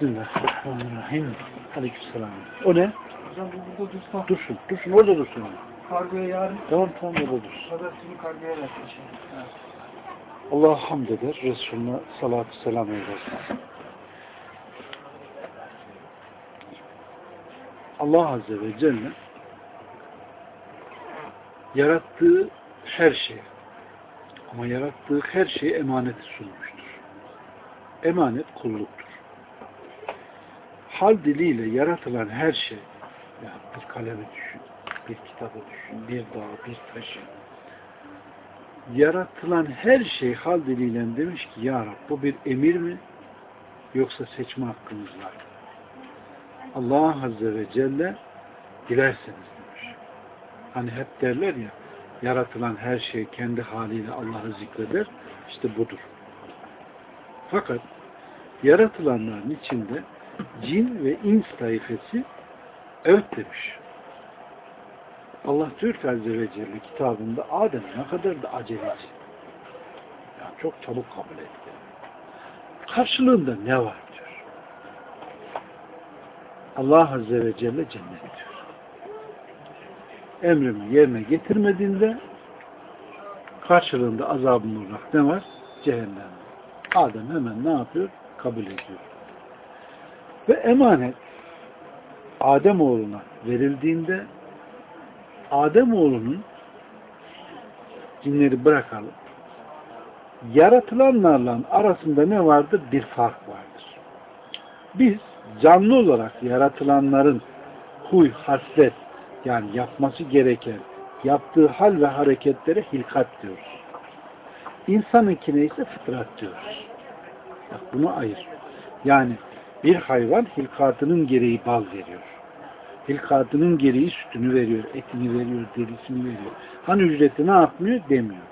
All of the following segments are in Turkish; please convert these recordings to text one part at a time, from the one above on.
Bismillahirrahmanirrahim. Aleykümselam. O ne? Hocam bu burada dursa Dursun. Dursun. Orada dursun. kargoya yarın Tamam tamam orada dursun. pazartesi kargoya versin. Evet. Allah'a hamd eder. Resulüne salatü selam eylesin. Allah Azze ve Celle yarattığı her şey ama yarattığı her şeye emaneti sunmuştur. Emanet kulluktur. Hal diliyle yaratılan her şey yani bir kalemi düşün, bir kitabı düşün, bir dağı, bir taşı, yaratılan her şey hal diliyle demiş ki Ya Rab bu bir emir mi yoksa seçme hakkımız var? Allah Azze ve Celle dilerseniz demiş. Hani hep derler ya yaratılan her şey kendi haliyle Allah'ı zikreder. İşte budur. Fakat yaratılanların içinde cin ve ins taifesi evet demiş. Allah ki Azze ve Celle kitabında Adem ne kadar da aceleci. Yani çok çabuk kabul etti. Karşılığında ne var diyor. Allah Azze ve Celle cennet diyor. Emrimi yerine getirmediğinde karşılığında azabın olarak ne var? Cehennem. Adem hemen ne yapıyor? Kabul ediyor. Ve emanet Adem oğluna verildiğinde Adem oğlunun cinleri bırakalım. Yaratılanlarla arasında ne vardır? Bir fark vardır. Biz canlı olarak yaratılanların huy, haslet yani yapması gereken yaptığı hal ve hareketlere hilkat diyoruz. İnsanınkine ise fıtrat diyoruz. Bak bunu ayır. Yani bir hayvan hilkatının gereği bal veriyor. Hilkatının gereği sütünü veriyor, etini veriyor, derisini veriyor. Hani ücreti ne yapmıyor? Demiyor.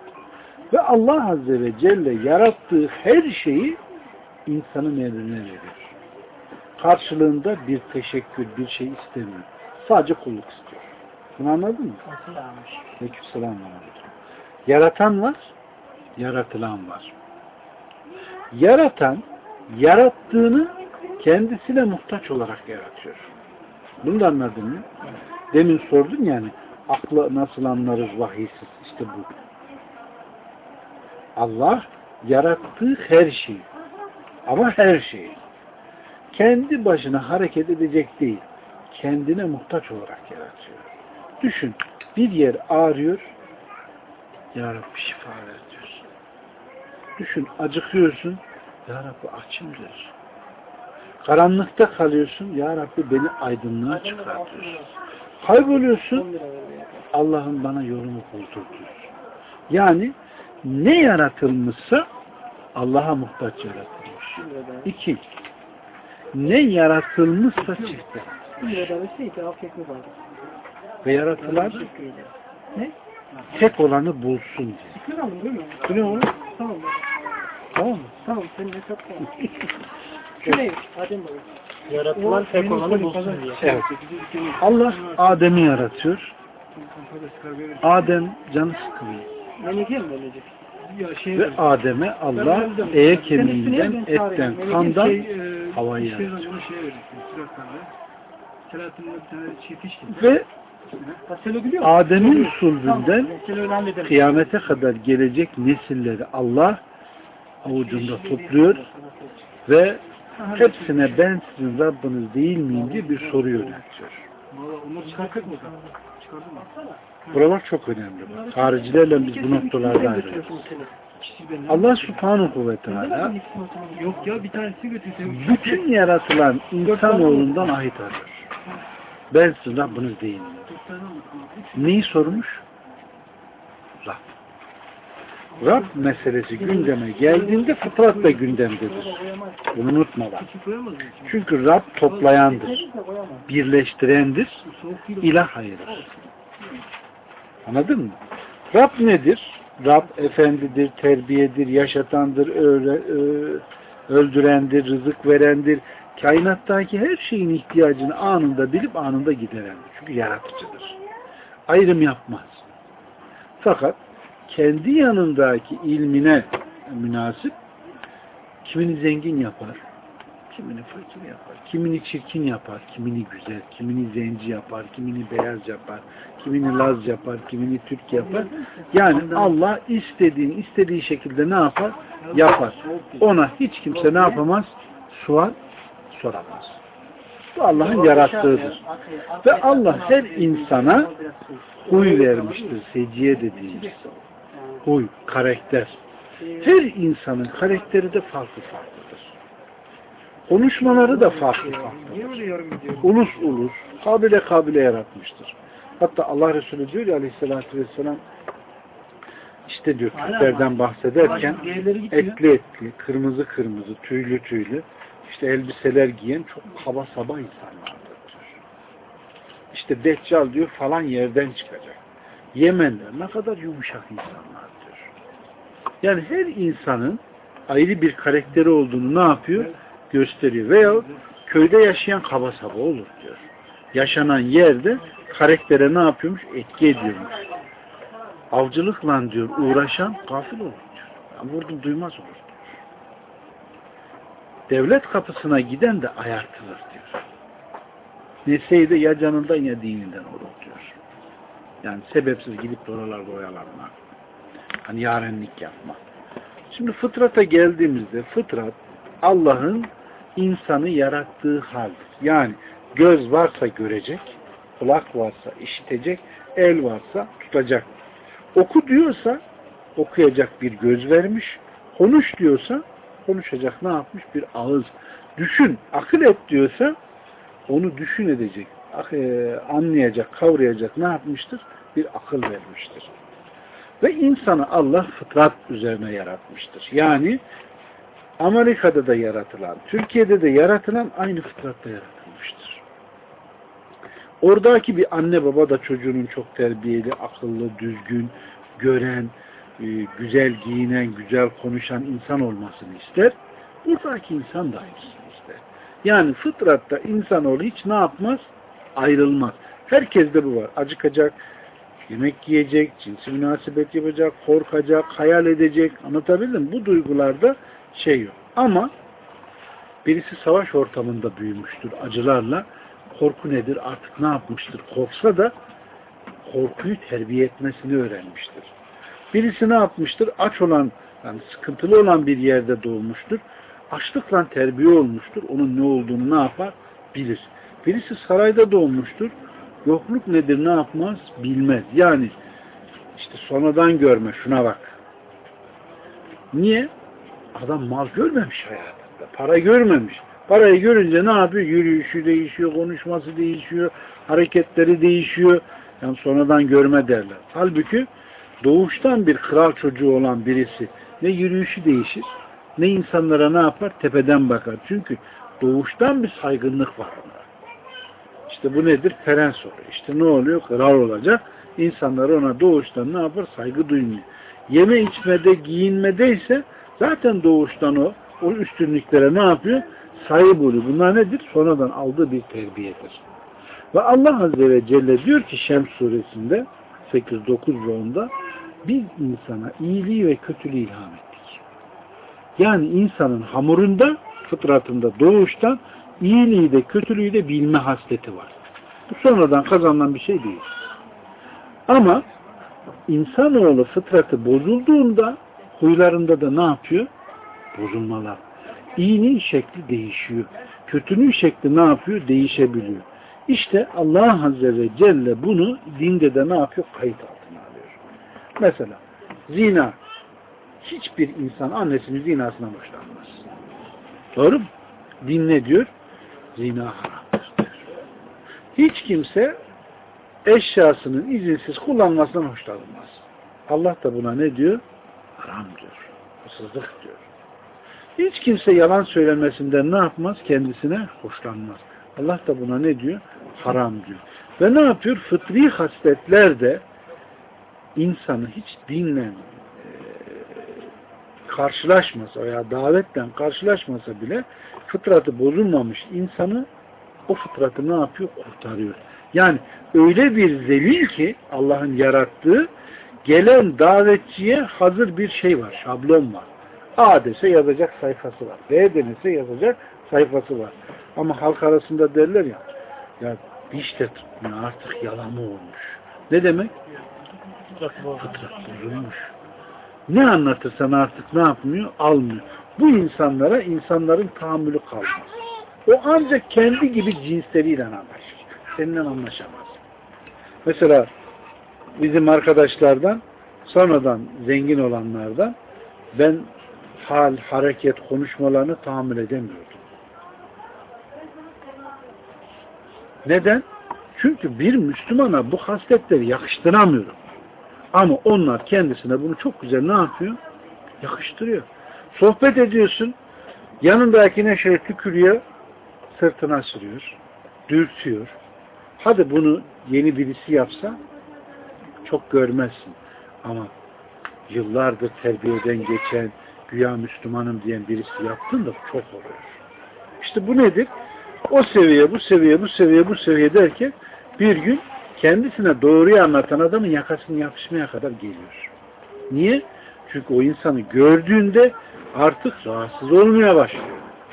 Ve Allah Azze ve Celle yarattığı her şeyi insanın emrine veriyor. Karşılığında bir teşekkür, bir şey istemiyor. Sadece kulluk istiyor. Bunu anladın mı? Aleykümselam. Yaratan var, yaratılan var. Yaratan, yarattığını kendisine muhtaç olarak yaratıyor. Bunu da anladın mı? Demin sordun yani akla nasıl anlarız vahiysiz? İşte bu. Allah yarattığı her şeyi ama her şeyi kendi başına hareket edecek değil kendine muhtaç olarak yaratıyor. Düşün bir yer ağrıyor Ya Rabbi şifa ver diyorsun. Düşün acıkıyorsun Ya Rabbi açım diyorsun. Karanlıkta kalıyorsun. Ya Rabbi beni aydınlığa çıkartıyorsun. Kayboluyorsun. Allah'ın bana yolumu buldur diyorsun. Yani ne yaratılmışsa Allah'a muhtaç yaratılmış. İki. Ne yaratılmışsa çifte. Ve yaratılan ne? Tek olanı bulsun diye. Bu ne olur? Tamam. Tamam mı? Tamam. Senin hesap tamam. Yaratılan tek olanı bulsun diye. Evet. Allah Adem'i yaratıyor. Adem canı sıkılıyor. Ve Adem'e Allah eye kemiğinden, etten, kandan havayı yaratıyor. Ve? Adem'in sulbünden kıyamete kadar gelecek nesilleri Allah avucunda topluyor ve hepsine ben sizin Rabbiniz değil miyim diye bir soru yöneltiyor. Buralar çok önemli. Haricilerle biz bu noktalarda ayrılıyoruz. Allah subhanahu ve teala Yok ya bir tanesi götürsem. bütün yaratılan insanoğlundan ahit arıyor. Ben sizin Rabbiniz değil miyim? Neyi sormuş? Rab. Meselesi gündeme geldiğinde fıtrat da gündemdedir. Bunu unutma bak. Çünkü Rab toplayandır, birleştirendir, ilah ayırır. Anladın mı? Rab nedir? Rab efendidir, terbiyedir, yaşatandır, öldürendir, rızık verendir. Kainattaki her şeyin ihtiyacını anında bilip anında giderendir. Çünkü yaratıcıdır. Ayrım yapmaz. Fakat kendi yanındaki ilmine münasip kimini zengin yapar, kimini fakir yapar, kimini çirkin yapar, kimini güzel, kimini zenci yapar, kimini beyaz yapar, kimini Laz yapar, kimini Türk yapar. Yani Allah istediğini istediği şekilde ne yapar? Yapar. Ona hiç kimse ne yapamaz? Sual soramaz. Bu Allah'ın yarattığıdır. Ve Allah her insana huy vermiştir. Seciye dediğimiz. Huy, karakter. Her insanın karakteri de farklı farklıdır. Konuşmaları da farklı farklı. Niye öyle yorum ediyorsun? Ulus ulus, kabile kabile yaratmıştır. Hatta Allah Resulü diyor ya aleyhissalatü vesselam işte diyor Türklerden bahsederken etli etli, kırmızı kırmızı, tüylü tüylü işte elbiseler giyen çok kaba saba insanlardır diyor. İşte Deccal diyor falan yerden çıkacak. Yemenler ne kadar yumuşak insanlar. Yani her insanın ayrı bir karakteri olduğunu ne yapıyor? Gösteriyor. Veya köyde yaşayan kaba saba olur diyor. Yaşanan yerde karaktere ne yapıyormuş? Etki ediyormuş. Avcılıkla diyor uğraşan gafil olur diyor. Yani vurdum duymaz olur diyor. Devlet kapısına giden de ayartılır diyor. Neseydi ya canından ya dininden olur diyor. Yani sebepsiz gidip oralarda oyalanma. Hani yarenlik yapma. Şimdi fıtrata geldiğimizde fıtrat Allah'ın insanı yarattığı haldir. Yani göz varsa görecek, kulak varsa işitecek, el varsa tutacak. Oku diyorsa okuyacak bir göz vermiş, konuş diyorsa konuşacak ne yapmış? Bir ağız. Düşün, akıl et diyorsa onu düşün edecek, ak- e, anlayacak, kavrayacak ne yapmıştır? Bir akıl vermiştir. Ve insanı Allah fıtrat üzerine yaratmıştır. Yani Amerika'da da yaratılan, Türkiye'de de yaratılan aynı fıtratta yaratılmıştır. Oradaki bir anne baba da çocuğunun çok terbiyeli, akıllı, düzgün, gören, e, güzel giyinen, güzel konuşan insan olmasını ister. Buradaki insan da aynısını ister. Yani fıtratta insanoğlu hiç ne yapmaz? Ayrılmaz. Herkeste bu var. Acıkacak, yemek yiyecek, cinsi münasebet yapacak, korkacak, hayal edecek. Anlatabildim mi? Bu duygularda şey yok. Ama birisi savaş ortamında büyümüştür acılarla. Korku nedir? Artık ne yapmıştır? Korksa da korkuyu terbiye etmesini öğrenmiştir. Birisi ne yapmıştır? Aç olan, yani sıkıntılı olan bir yerde doğmuştur. Açlıkla terbiye olmuştur. Onun ne olduğunu ne yapar? Bilir. Birisi sarayda doğmuştur. Yokluk nedir ne yapmaz? Bilmez. Yani işte sonradan görme şuna bak. Niye? Adam mal görmemiş hayatında. Para görmemiş. Parayı görünce ne yapıyor? Yürüyüşü değişiyor, konuşması değişiyor, hareketleri değişiyor. Yani sonradan görme derler. Halbuki doğuştan bir kral çocuğu olan birisi ne yürüyüşü değişir, ne insanlara ne yapar? Tepeden bakar. Çünkü doğuştan bir saygınlık var. İşte bu nedir? Prens oluyor. İşte ne oluyor? Kral olacak. İnsanlar ona doğuştan ne yapar? Saygı duymuyor. Yeme içmede, giyinmede ise zaten doğuştan o, o üstünlüklere ne yapıyor? Sahip oluyor. Bunlar nedir? Sonradan aldığı bir terbiyedir. Ve Allah Azze ve Celle diyor ki Şems suresinde 8, 9 ve 10'da biz insana iyiliği ve kötülüğü ilham ettik. Yani insanın hamurunda, fıtratında doğuştan iyiliği de kötülüğü de bilme hasleti var. Bu sonradan kazanılan bir şey değil. Ama insanoğlu fıtratı bozulduğunda huylarında da ne yapıyor? Bozulmalar. İyinin şekli değişiyor. Kötünün şekli ne yapıyor? Değişebiliyor. İşte Allah Azze ve Celle bunu dinde de ne yapıyor? Kayıt altına alıyor. Mesela zina. Hiçbir insan annesinin zinasından hoşlanmaz. Doğru mu? Din ne diyor? Zina haramdır. Hiç kimse eşyasının izinsiz kullanmasından hoşlanmaz. Allah da buna ne diyor? Haram diyor. Hırsızlık diyor. Hiç kimse yalan söylemesinden ne yapmaz? Kendisine hoşlanmaz. Allah da buna ne diyor? Haram diyor. Ve ne yapıyor? Fıtri hasletler de insanı hiç dinle e, karşılaşmasa veya davetle karşılaşmasa bile fıtratı bozulmamış insanı o fıtratı ne yapıyor? Kurtarıyor. Yani öyle bir zelil ki Allah'ın yarattığı gelen davetçiye hazır bir şey var, şablon var. A dese yazacak sayfası var. B denese yazacak sayfası var. Ama halk arasında derler ya ya diş de tutmuyor artık yalama olmuş. Ne demek? Fıtrat bozulmuş. Ne anlatırsan artık ne yapmıyor? Almıyor. Bu insanlara insanların tahammülü kalmaz. O ancak kendi gibi cinsleriyle anlaşır. Seninle anlaşamaz. Mesela bizim arkadaşlardan sonradan zengin olanlardan ben hal, hareket, konuşmalarını tahammül edemiyordum. Neden? Çünkü bir Müslümana bu hasletleri yakıştıramıyorum. Ama onlar kendisine bunu çok güzel ne yapıyor? Yakıştırıyor. Sohbet ediyorsun, yanındakine şöyle tükürüyor, sırtına sürüyor, dürtüyor. Hadi bunu yeni birisi yapsa çok görmezsin. Ama yıllardır terbiyeden geçen, güya Müslümanım diyen birisi yaptın da çok oluyor. İşte bu nedir? O seviye, bu seviye, bu seviye, bu seviye derken bir gün kendisine doğruyu anlatan adamın yakasını yapışmaya kadar geliyor. Niye? Çünkü o insanı gördüğünde artık rahatsız olmaya başlıyor.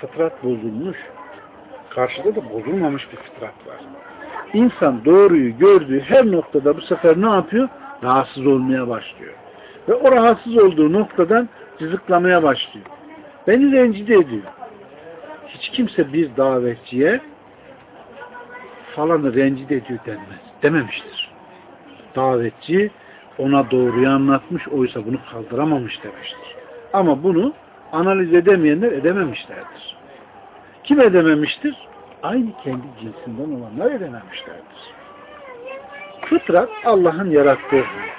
Fıtrat bozulmuş. Karşıda da bozulmamış bir fıtrat var. İnsan doğruyu gördüğü her noktada bu sefer ne yapıyor? Rahatsız olmaya başlıyor. Ve o rahatsız olduğu noktadan cızıklamaya başlıyor. Beni rencide ediyor. Hiç kimse bir davetçiye falanı rencide ediyor denmez. Dememiştir. Davetçi ona doğruyu anlatmış, oysa bunu kaldıramamış demiştir. Ama bunu analiz edemeyenler edememişlerdir. Kim edememiştir? Aynı kendi cinsinden olanlar edememişlerdir. Fıtrat Allah'ın yarattığı haldir.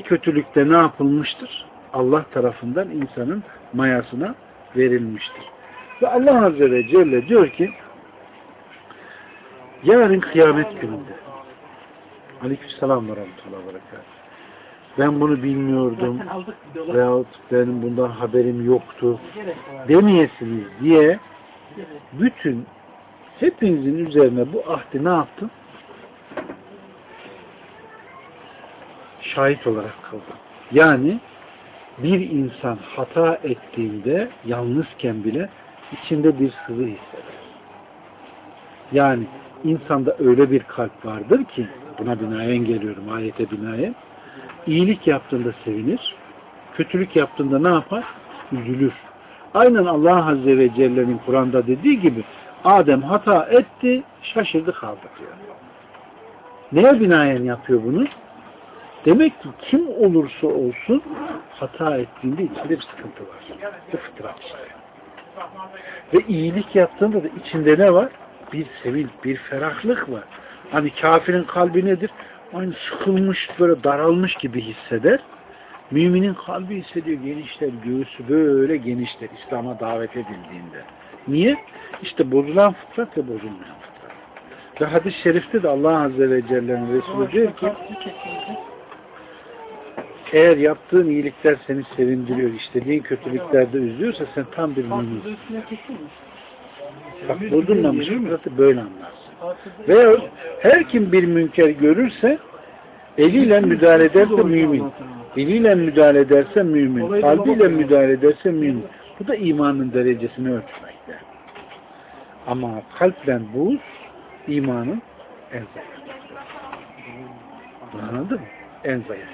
Kötülükte ne yapılmıştır? Allah tarafından insanın mayasına verilmiştir. Ve Allah Azze ve Celle diyor ki yarın kıyamet gününde Aleykümselam ve Rahmetullah ve. Ben bunu bilmiyordum veyahut benim bundan haberim yoktu demeyesiniz diye bütün hepinizin üzerine bu ahdi ne yaptım? Şahit olarak kıldım. Yani bir insan hata ettiğinde yalnızken bile içinde bir sıvı hisseder. Yani insanda öyle bir kalp vardır ki buna binaen geliyorum ayete binaen iyilik yaptığında sevinir kötülük yaptığında ne yapar? Üzülür. Aynen Allah Azze ve Celle'nin Kur'an'da dediği gibi Adem hata etti şaşırdı kaldı diyor. Neye binaen yapıyor bunu? Demek ki kim olursa olsun hata ettiğinde içinde bir sıkıntı var. Bu fıtrat işte. Ve iyilik yaptığında da içinde ne var? Bir sevinç, bir ferahlık var. Hani kafirin kalbi nedir? Aynı sıkılmış, böyle daralmış gibi hisseder. Müminin kalbi hissediyor, genişler, göğsü böyle genişler İslam'a davet edildiğinde. Niye? İşte bozulan fıtrat ve bozulmayan fıtrat. Ve hadis-i şerifte de Allah Azze ve Celle'nin Resulü diyor ki eğer yaptığın iyilikler seni sevindiriyor, istediğin kötülüklerde üzüyorsa sen tam bir müminsin. Bak bozulmamış fıtratı böyle anlarsın. Veya her kim bir münker görürse eliyle müdahale ederse mümin. Eliyle müdahale ederse mümin. Kalbiyle müdahale ederse mümin. Bu da imanın derecesini ölçmekte. Ama kalple buz imanın en zayıf. Anladın mı? En zayıf.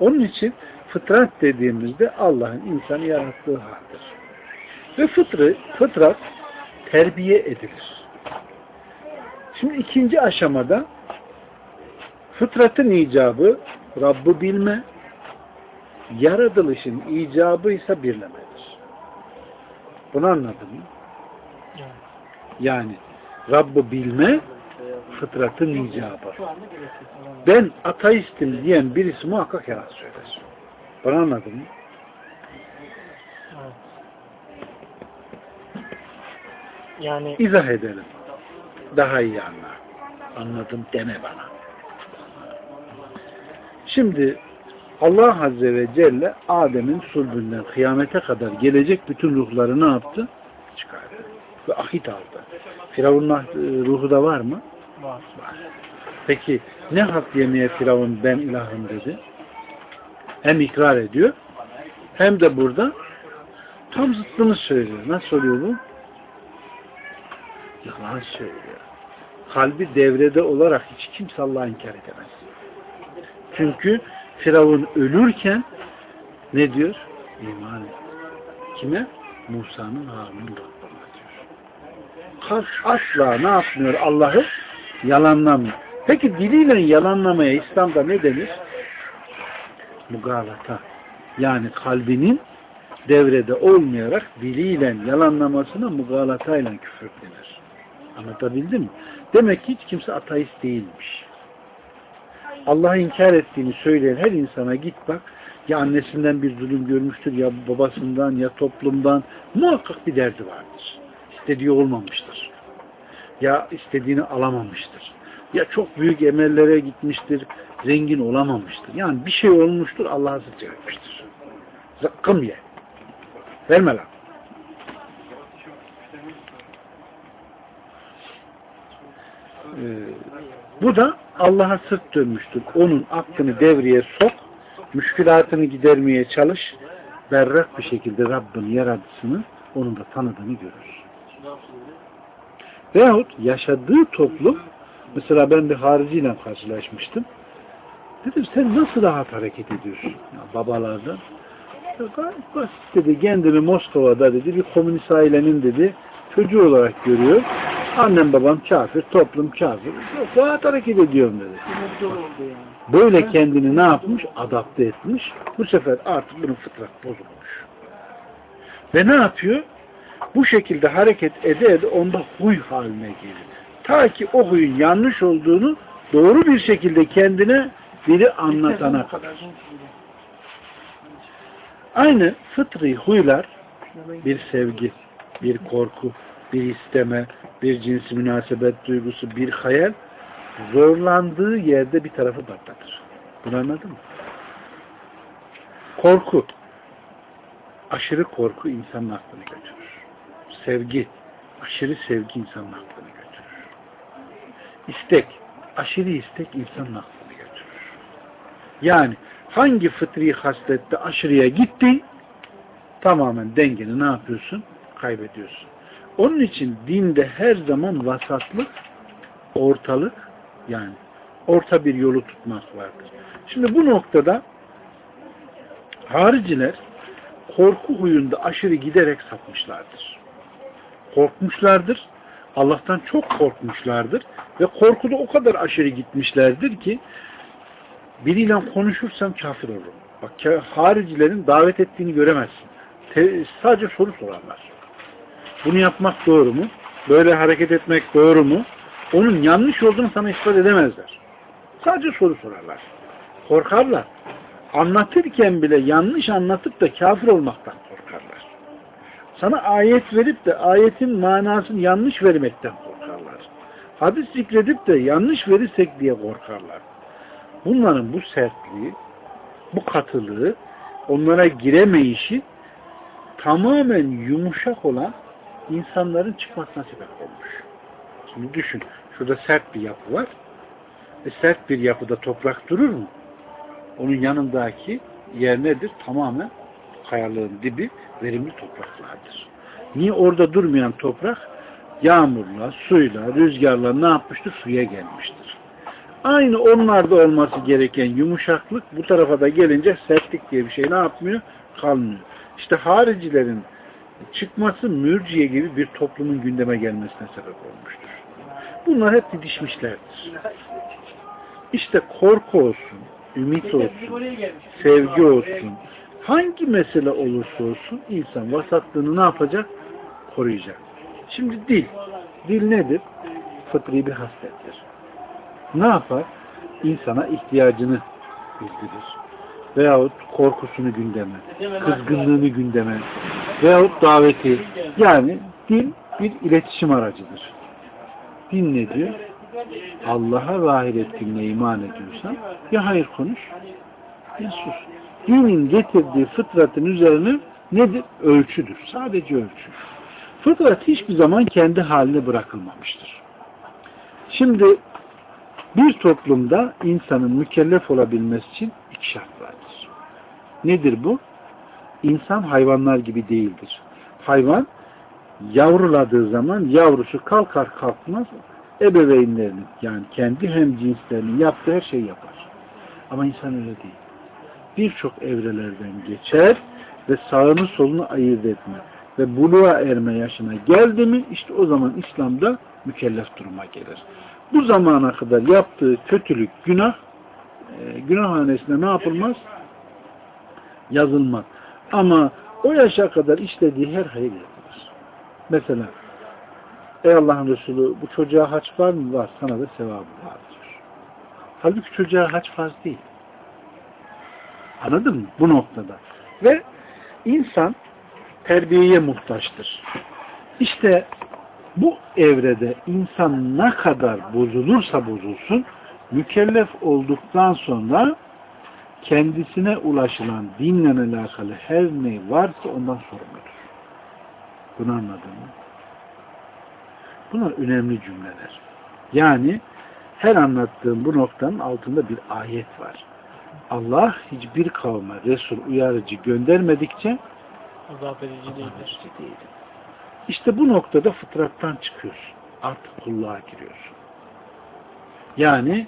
Onun için fıtrat dediğimizde Allah'ın insanı yarattığı haldir. Ve fıtrı, fıtrat terbiye edilir. Şimdi ikinci aşamada fıtratın icabı Rabb'ı bilme, yaratılışın icabı ise birlemedir. Bunu anladın mı? Yani Rabb'ı bilme fıtratın icabı. Ben ateistim diyen birisi muhakkak yalan söyler. Bunu anladın mı? Yani İzah edelim. Daha iyi anla. Anladım deme bana. Şimdi Allah Azze ve Celle Adem'in sulbünden kıyamete kadar gelecek bütün ruhları ne yaptı? Çıkardı. Ve ahit aldı. Firavun'un ah- ruhu da var mı? var. Var. Peki ne hak yemeye Firavun ben ilahım dedi? Hem ikrar ediyor hem de burada tam zıttını söylüyor. Nasıl oluyor bu? Yalan söylüyor. Kalbi devrede olarak hiç kimse Allah'ı inkar edemez. Çünkü Firavun ölürken ne diyor? İman et. Kime? Musa'nın Harun'un Rabbına diyor. Kalp asla ne yapmıyor Allah'ı? Yalanlamıyor. Peki diliyle yalanlamaya İslam'da ne denir? Mugalata. Yani kalbinin devrede olmayarak diliyle yalanlamasına mugalatayla küfür denir. Anlatabildim mi? Demek ki hiç kimse ateist değilmiş. Allah'ı inkar ettiğini söyleyen her insana git bak ya annesinden bir zulüm görmüştür ya babasından ya toplumdan muhakkak bir derdi vardır. İstediği olmamıştır. Ya istediğini alamamıştır. Ya çok büyük emellere gitmiştir, zengin olamamıştır. Yani bir şey olmuştur, Allah'a etmiştir. Zıkkım ye. Verme lan. Ee, bu da Allah'a sırt dönmüştür. Onun aklını devreye sok, müşkülatını gidermeye çalış, berrak bir şekilde Rabbin yaratısını onun da tanıdığını görür. Veyahut yaşadığı toplum, mesela ben bir hariciyle karşılaşmıştım. Dedim sen nasıl rahat hareket ediyorsun? Ya, babalardan. Gayet basit dedi. Kendimi Moskova'da dedi bir komünist ailenin dedi çocuğu olarak görüyor. Annem babam kafir, toplum kafir. Rahat hareket ediyorum dedi. Böyle kendini ne yapmış? Adapte etmiş. Bu sefer artık bunun fıtrat bozulmuş. Ve ne yapıyor? Bu şekilde hareket ede ede onda huy haline gelir. Ta ki o huyun yanlış olduğunu doğru bir şekilde kendine biri anlatana kadar. Aynı fıtri huylar bir sevgi, bir korku, bir isteme, bir cinsi münasebet duygusu, bir hayal zorlandığı yerde bir tarafı patlatır. Bunu anladın mı? Korku. Aşırı korku insanın aklını götürür. Sevgi. Aşırı sevgi insanın aklını götürür. İstek. Aşırı istek insanın aklını götürür. Yani hangi fıtri haslette aşırıya gitti tamamen dengeni ne yapıyorsun? Kaybediyorsun. Onun için dinde her zaman vasatlık, ortalık yani orta bir yolu tutmak vardır. Şimdi bu noktada hariciler korku huyunda aşırı giderek sapmışlardır. Korkmuşlardır. Allah'tan çok korkmuşlardır. Ve korkuda o kadar aşırı gitmişlerdir ki biriyle konuşursam kafir olurum. Bak haricilerin davet ettiğini göremezsin. Te sadece soru sorarlar. Bunu yapmak doğru mu? Böyle hareket etmek doğru mu? Onun yanlış olduğunu sana ispat edemezler. Sadece soru sorarlar. Korkarlar. Anlatırken bile yanlış anlatıp da kafir olmaktan korkarlar. Sana ayet verip de ayetin manasını yanlış vermekten korkarlar. Hadis zikredip de yanlış verirsek diye korkarlar. Bunların bu sertliği, bu katılığı, onlara giremeyişi tamamen yumuşak olan insanların çıkmasına sebep olmuş. Şimdi düşün. Şurada sert bir yapı var. E sert bir yapıda toprak durur mu? Onun yanındaki yer nedir? Tamamen kayalığın dibi verimli topraklardır. Niye orada durmayan toprak yağmurla, suyla, rüzgarla ne yapmıştır? Suya gelmiştir. Aynı onlarda olması gereken yumuşaklık bu tarafa da gelince sertlik diye bir şey ne yapmıyor? Kalmıyor. İşte haricilerin çıkması mürciye gibi bir toplumun gündeme gelmesine sebep olmuştur. Bunlar hep didişmişlerdir. İşte korku olsun, ümit olsun, sevgi olsun, hangi mesele olursa olsun insan vasatlığını ne yapacak? Koruyacak. Şimdi dil. Dil nedir? Fıtri bir haslettir. Ne yapar? İnsana ihtiyacını bildirir. Veyahut korkusunu gündeme, kızgınlığını gündeme, veyahut daveti. Yani dil bir iletişim aracıdır. Din ne diyor? Allah'a ve ahiret gününe iman ediyorsan ya hayır konuş ya sus. Dinin getirdiği fıtratın üzerine nedir? Ölçüdür. Sadece ölçü. Fıtrat hiçbir zaman kendi haline bırakılmamıştır. Şimdi bir toplumda insanın mükellef olabilmesi için iki şart vardır. Nedir bu? İnsan hayvanlar gibi değildir. Hayvan yavruladığı zaman yavrusu kalkar kalkmaz ebeveynlerinin yani kendi hem cinslerinin yaptığı her şeyi yapar. Ama insan öyle değil. Birçok evrelerden geçer ve sağını solunu ayırt etme ve buluğa erme yaşına geldi mi işte o zaman İslam'da mükellef duruma gelir. Bu zamana kadar yaptığı kötülük, günah e, günahhanesine ne yapılmaz? Yazılmaz. Ama o yaşa kadar işlediği her hayır yapılır. Mesela Ey Allah'ın Resulü bu çocuğa haç var mı? Var. Sana da sevabı var diyor. Halbuki çocuğa haç farz değil. Anladın mı? Bu noktada. Ve insan terbiyeye muhtaçtır. İşte bu evrede insan ne kadar bozulursa bozulsun mükellef olduktan sonra kendisine ulaşılan dinle alakalı her ne varsa ondan sorumludur. Bunu anladın mı? Bunlar önemli cümleler. Yani her anlattığım bu noktanın altında bir ayet var. Allah hiçbir kavme Resul uyarıcı göndermedikçe Azap edici değildir. değil. İşte bu noktada fıtrattan çıkıyorsun. Artık kulluğa giriyorsun. Yani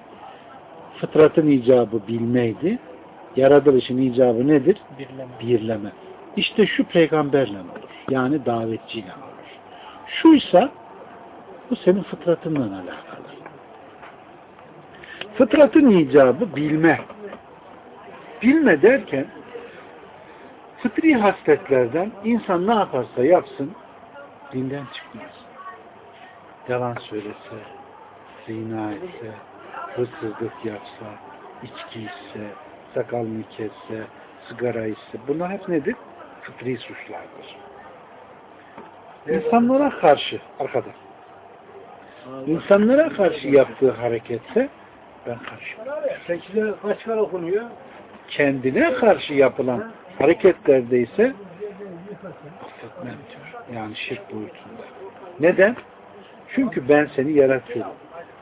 fıtratın icabı bilmeydi. Yaratılışın icabı nedir? Birleme. Birleme. İşte şu peygamberle olur. Yani davetçiyle olur. Şuysa bu senin fıtratınla alakalı. Fıtratın icabı bilme. Bilme derken fıtri hasletlerden insan ne yaparsa yapsın dinden çıkmaz. Yalan söylese, zina etse, hırsızlık yapsa, içki içse, sakalını kesse, sigara içse bunlar hep nedir? Fıtri suçlardır. İnsanlara karşı arkadaş insanlara karşı yaptığı hareketse ben karşı. Sekizde kaç kere okunuyor? Kendine karşı yapılan hareketlerde ise affetmem diyor. Yani şirk boyutunda. Neden? Çünkü ben seni yaratıyorum.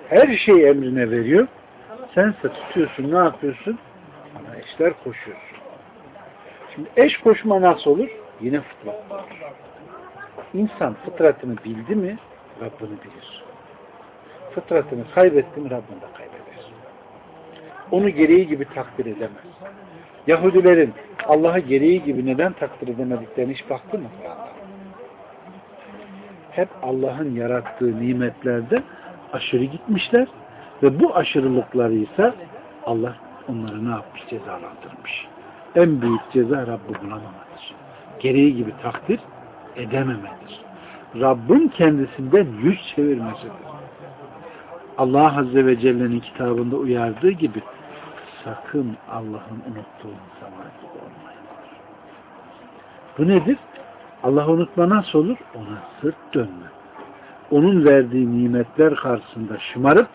Her şeyi emrine veriyor. Sense tutuyorsun, ne yapıyorsun? Bana eşler koşuyorsun. Şimdi eş koşma nasıl olur? Yine fıtrat. İnsan fıtratını bildi mi Rabbini bilir. Fıtratını kaybetti mi Rabbini de kaybeder. Onu gereği gibi takdir edemez. Yahudilerin Allah'ı gereği gibi neden takdir edemediklerini hiç baktı mı? Hep Allah'ın yarattığı nimetlerde aşırı gitmişler ve bu aşırılıkları ise Allah onları ne yapmış? Cezalandırmış. En büyük ceza Rabb'i bulamamadır. Gereği gibi takdir edememedir. Rabbin kendisinden yüz çevirmesidir. Allah Azze ve Celle'nin kitabında uyardığı gibi sakın Allah'ın unuttuğu insanlar gibi olmayın. Bu nedir? Allah'ı unutma nasıl olur? Ona sırt dönme. Onun verdiği nimetler karşısında şımarıp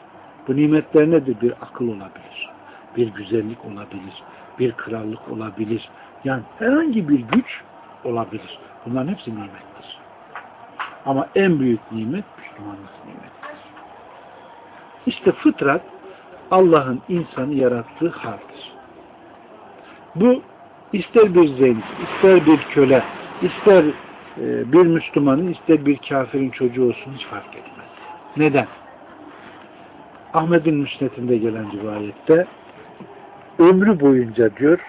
bu nimetler nedir? Bir akıl olabilir. Bir güzellik olabilir. Bir krallık olabilir. Yani herhangi bir güç olabilir. Bunların hepsi nimettir. Ama en büyük nimet Müslümanlık nimetidir. İşte fıtrat Allah'ın insanı yarattığı haldir. Bu ister bir zenci, ister bir köle, ister e, bir Müslümanın, ister bir kafirin çocuğu olsun hiç fark etmez. Neden? Ahmet'in müsnetinde gelen rivayette ömrü boyunca diyor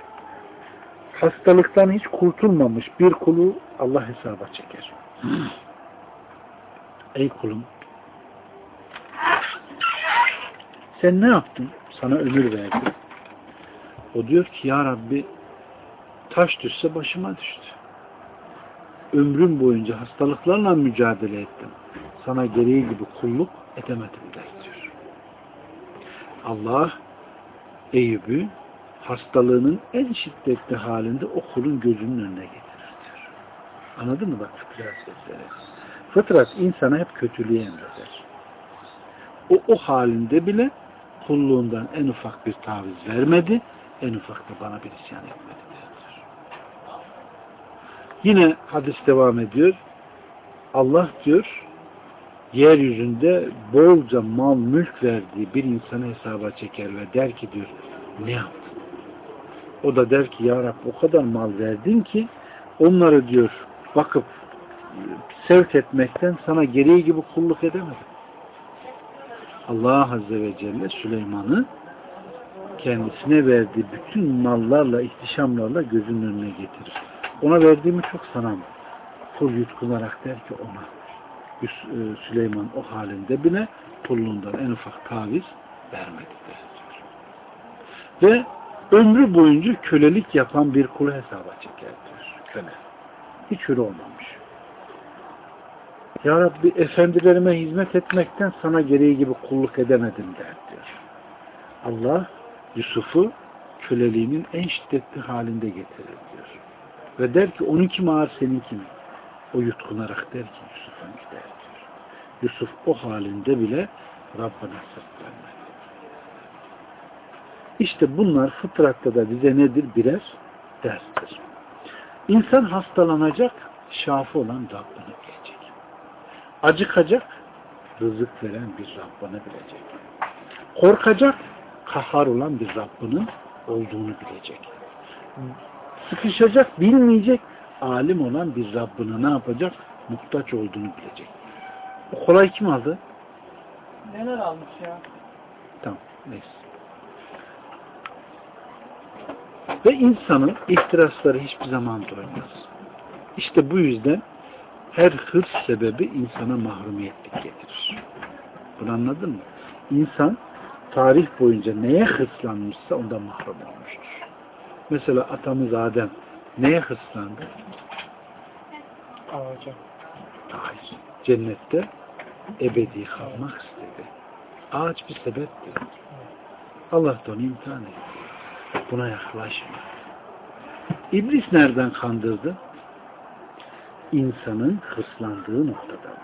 hastalıktan hiç kurtulmamış bir kulu Allah hesaba çeker. Ey kulum sen ne yaptın? Sana ömür verdi. O diyor ki ya Rabbi taş düşse başıma düştü. Ömrüm boyunca hastalıklarla mücadele ettim. Sana gereği gibi kulluk edemedim der diyor. Allah Eyüp'ü hastalığının en şiddetli halinde o kulun gözünün önüne getirir diyor. Anladın mı bak fıtrat sözleri? Fıtrat insana hep kötülüğü emreder. O o halinde bile kulluğundan en ufak bir taviz vermedi, en ufak da bana bir isyan etmedi. Yine hadis devam ediyor. Allah diyor yeryüzünde bolca mal mülk verdiği bir insanı hesaba çeker ve der ki diyor ne yaptın? O da der ki ya Rabbi o kadar mal verdin ki onları diyor bakıp sevk etmekten sana gereği gibi kulluk edemedim. Allah Azze ve Celle Süleyman'ı kendisine verdiği bütün mallarla, ihtişamlarla gözünün önüne getirir. Ona verdiğimi çok sanam. Kul yutkunarak der ki ona e, Süleyman o halinde bile kulluğundan en ufak taviz vermedi der. Ve ömrü boyunca kölelik yapan bir kulu hesaba çeker diyor. Köle. Hiç hür olmamış. Ya Rabbi efendilerime hizmet etmekten sana gereği gibi kulluk edemedim der diyor. Allah Yusuf'u köleliğinin en şiddetli halinde getirir diyor. Ve der ki onunki mi ağır seninki mi? O yutkunarak der ki Yusuf'unki der diyor. Yusuf o halinde bile Rabbine sırt vermedi. İşte bunlar fıtratta da bize nedir? Birer derstir. İnsan hastalanacak, şafi olan Rabbini bilecek. Acıkacak, rızık veren bir Rabbini bilecek. Korkacak, kahhar olan bir Rabbinin olduğunu bilecek. Sıkışacak, bilmeyecek, alim olan bir Rabbine ne yapacak? Muhtaç olduğunu bilecek. O kolay kim aldı? Neler almış ya? Tamam, neyse. Ve insanın ihtirasları hiçbir zaman doymaz. İşte bu yüzden her hırs sebebi insana mahrumiyetlik getirir. Bunu anladın mı? İnsan tarih boyunca neye hırslanmışsa ondan mahrum olmuştur. Mesela atamız Adem neye hırslandı? Ağaca. Hayır. Cennette ebedi kalmak istedi. Ağaç bir sebepti. Allah da onu imtihan etti. Buna yaklaşma. İblis nereden kandırdı? İnsanın hırslandığı noktada.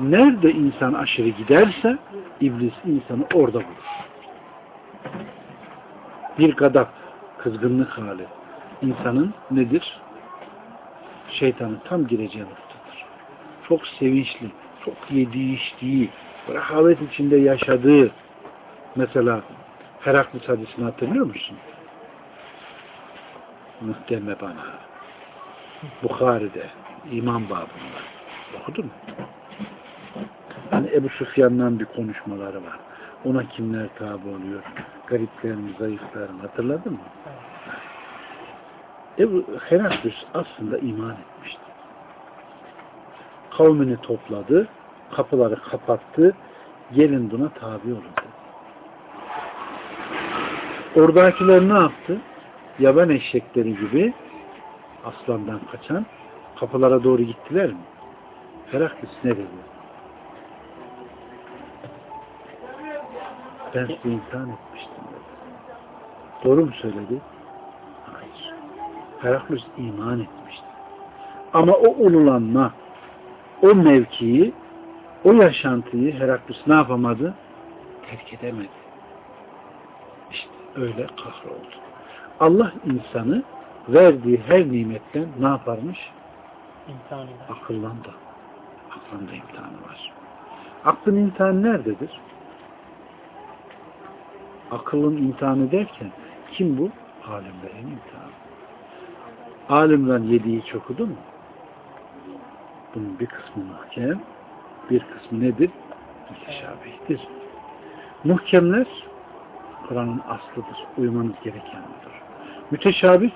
Nerede insan aşırı giderse iblis insanı orada bulur. Bir gadap, kızgınlık hali insanın nedir? Şeytanın tam gireceği noktadır. Çok sevinçli, çok yediği içtiği, rehavet içinde yaşadığı mesela Heraklit hadisini hatırlıyor musun? Muhteme bana. Bukhari'de, iman babında. Okudun mu? Hani Ebu Sufyan'dan bir konuşmaları var. Ona kimler tabi oluyor? Gariplerin, zayıfların. Hatırladın mı? Ebu Heraklius aslında iman etmişti. Kavmini topladı, kapıları kapattı, gelin buna tabi olun dedi. Oradakiler ne yaptı? Yaban eşekleri gibi aslandan kaçan kapılara doğru gittiler mi? Heraklis ne dedi? Ben sizi imtihan etmiştim dedi. Doğru mu söyledi? Hayır. Heraklis iman etmişti. Ama o ululanma, o mevkiyi, o yaşantıyı Heraklis ne yapamadı? Terk edemedi. İşte öyle kahroldu. Allah insanı verdiği her nimetten ne yaparmış? İmtihan eder. Akıllan da. Aklında imtihanı var. Aklın imtihanı nerededir? Akılın imtihanı derken kim bu? Alimlerin imtihanı. Alimden yediği hiç okudu mu? Bunun bir kısmı muhkem, bir kısmı nedir? Müteşabihtir. Muhkemler Kur'an'ın aslıdır. Uymanız gerekendir. Müteşabih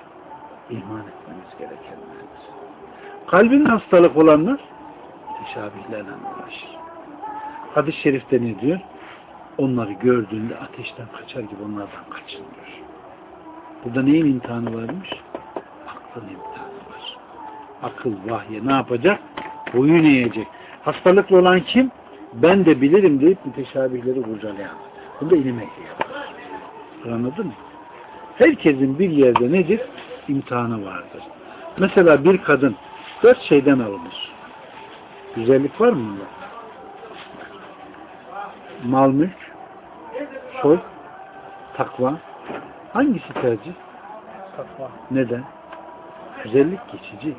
iman etmeniz gerekenlerdir. Kalbin hastalık olanlar müteşabihlerle uğraşır. Hadis-i şerifte ne diyor? Onları gördüğünde ateşten kaçar gibi onlardan kaçın diyor. Burada neyin imtihanı varmış? Aklın imtihanı var. Akıl vahye ne yapacak? Boyun eğecek. Hastalıklı olan kim? Ben de bilirim deyip müteşabihleri kurcalayan. Bunda ilim ehli. Anladın mı? Herkesin bir yerde nedir? İmtihanı vardır. Mesela bir kadın dört şeyden alınır. Güzellik var mı bunda? Mal mülk, soy, takva. Hangisi tercih? Takva. Neden? Güzellik geçici,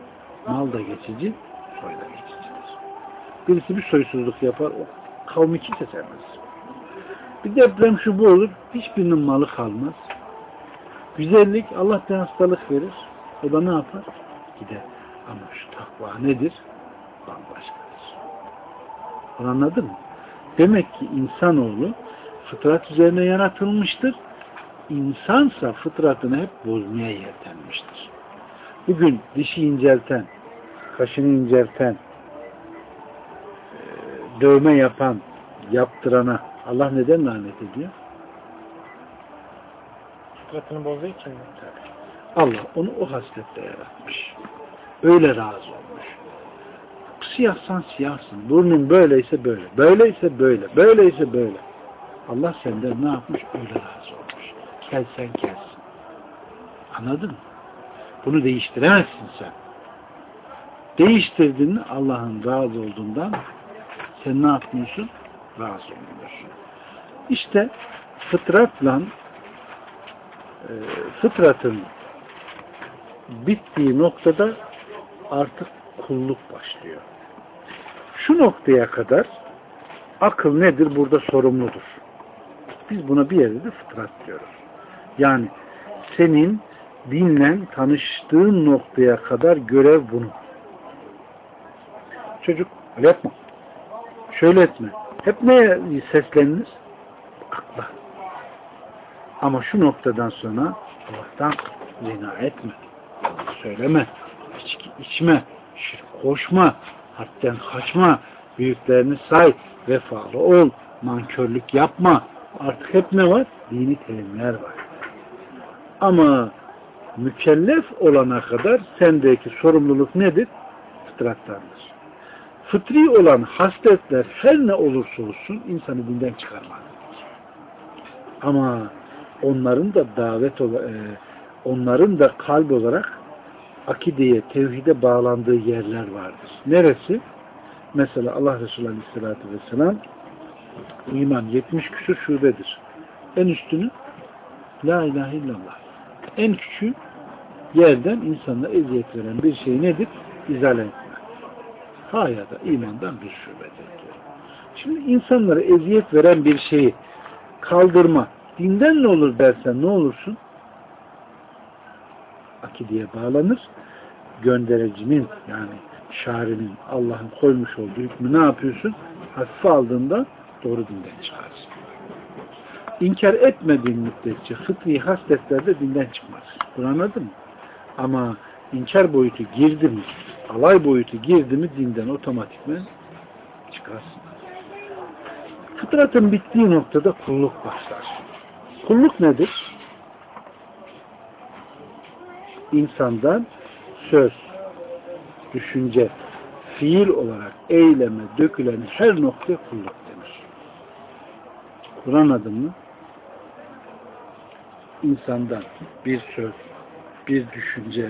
mal da geçici, soy da geçicidir. Birisi bir soysuzluk yapar, o kavmi kimse sevmez. Bir deprem şu bu olur, hiçbirinin malı kalmaz. Güzellik Allah bir hastalık verir, o da ne yapar? de ama şu takva nedir? Bambaşkadır. Bunu anladın mı? Demek ki insanoğlu fıtrat üzerine yaratılmıştır. İnsansa fıtratını hep bozmaya yeltenmiştir. Bugün dişi incelten, kaşını incelten, e, dövme yapan, yaptırana Allah neden lanet ediyor? Fıtratını bozduğu için mi? Allah onu o hasletle yaratmış. Öyle razı olmuş. Siyahsan siyahsın. Burnun böyleyse böyle. Böyleyse böyle. Böyleyse böyle. Allah senden ne yapmış? Öyle razı olmuş. Kelsen kelsin. Anladın mı? Bunu değiştiremezsin sen. Değiştirdiğini Allah'ın razı olduğundan sen ne yapmıyorsun? Razı olmuyorsun. İşte fıtratla e, fıtratın bittiği noktada artık kulluk başlıyor. Şu noktaya kadar akıl nedir? Burada sorumludur. Biz buna bir yerde de fıtrat diyoruz. Yani senin dinle tanıştığın noktaya kadar görev bunu. Çocuk öyle yapma. Şöyle etme. Hep neye sesleniriz? Akla. Ama şu noktadan sonra Allah'tan zina etme. Söyleme. içki içme. Şirk koşma. Hadden kaçma. Büyüklerini say. Vefalı ol. Mankörlük yapma. Artık hep ne var? Dini terimler var. Ama mükellef olana kadar sendeki sorumluluk nedir? Fıtrattandır. Fıtri olan hasletler her ne olursa olsun insanı dinden çıkarmaz. Ama onların da davet e, onların da kalp olarak akideye, tevhide bağlandığı yerler vardır. Neresi? Mesela Allah Resulü Aleyhisselatü Vesselam iman 70 küsur şubedir. En üstünü La ilahe illallah. En küçüğü yerden insanla eziyet veren bir şey nedir? İzale etme. Ha ya da imandan bir şubedir. Şimdi insanlara eziyet veren bir şeyi kaldırma, dinden ne olur dersen ne olursun? Akideye bağlanır. Gönderecinin yani şarinin Allah'ın koymuş olduğu hükmü ne yapıyorsun? Hafife aldığında doğru dinden çıkarsın. İnkar etmediğin müddetçe fıtri hasletlerde dinden çıkmaz. Bunu anladın mı? Ama inkar boyutu girdi mi, alay boyutu girdi mi dinden otomatikmen çıkarsın. Fıtratın bittiği noktada kulluk başlar. Kulluk nedir? İnsandan söz, düşünce, fiil olarak eyleme dökülen her nokta kulluk. Kur'an adını insandan bir söz, bir düşünce,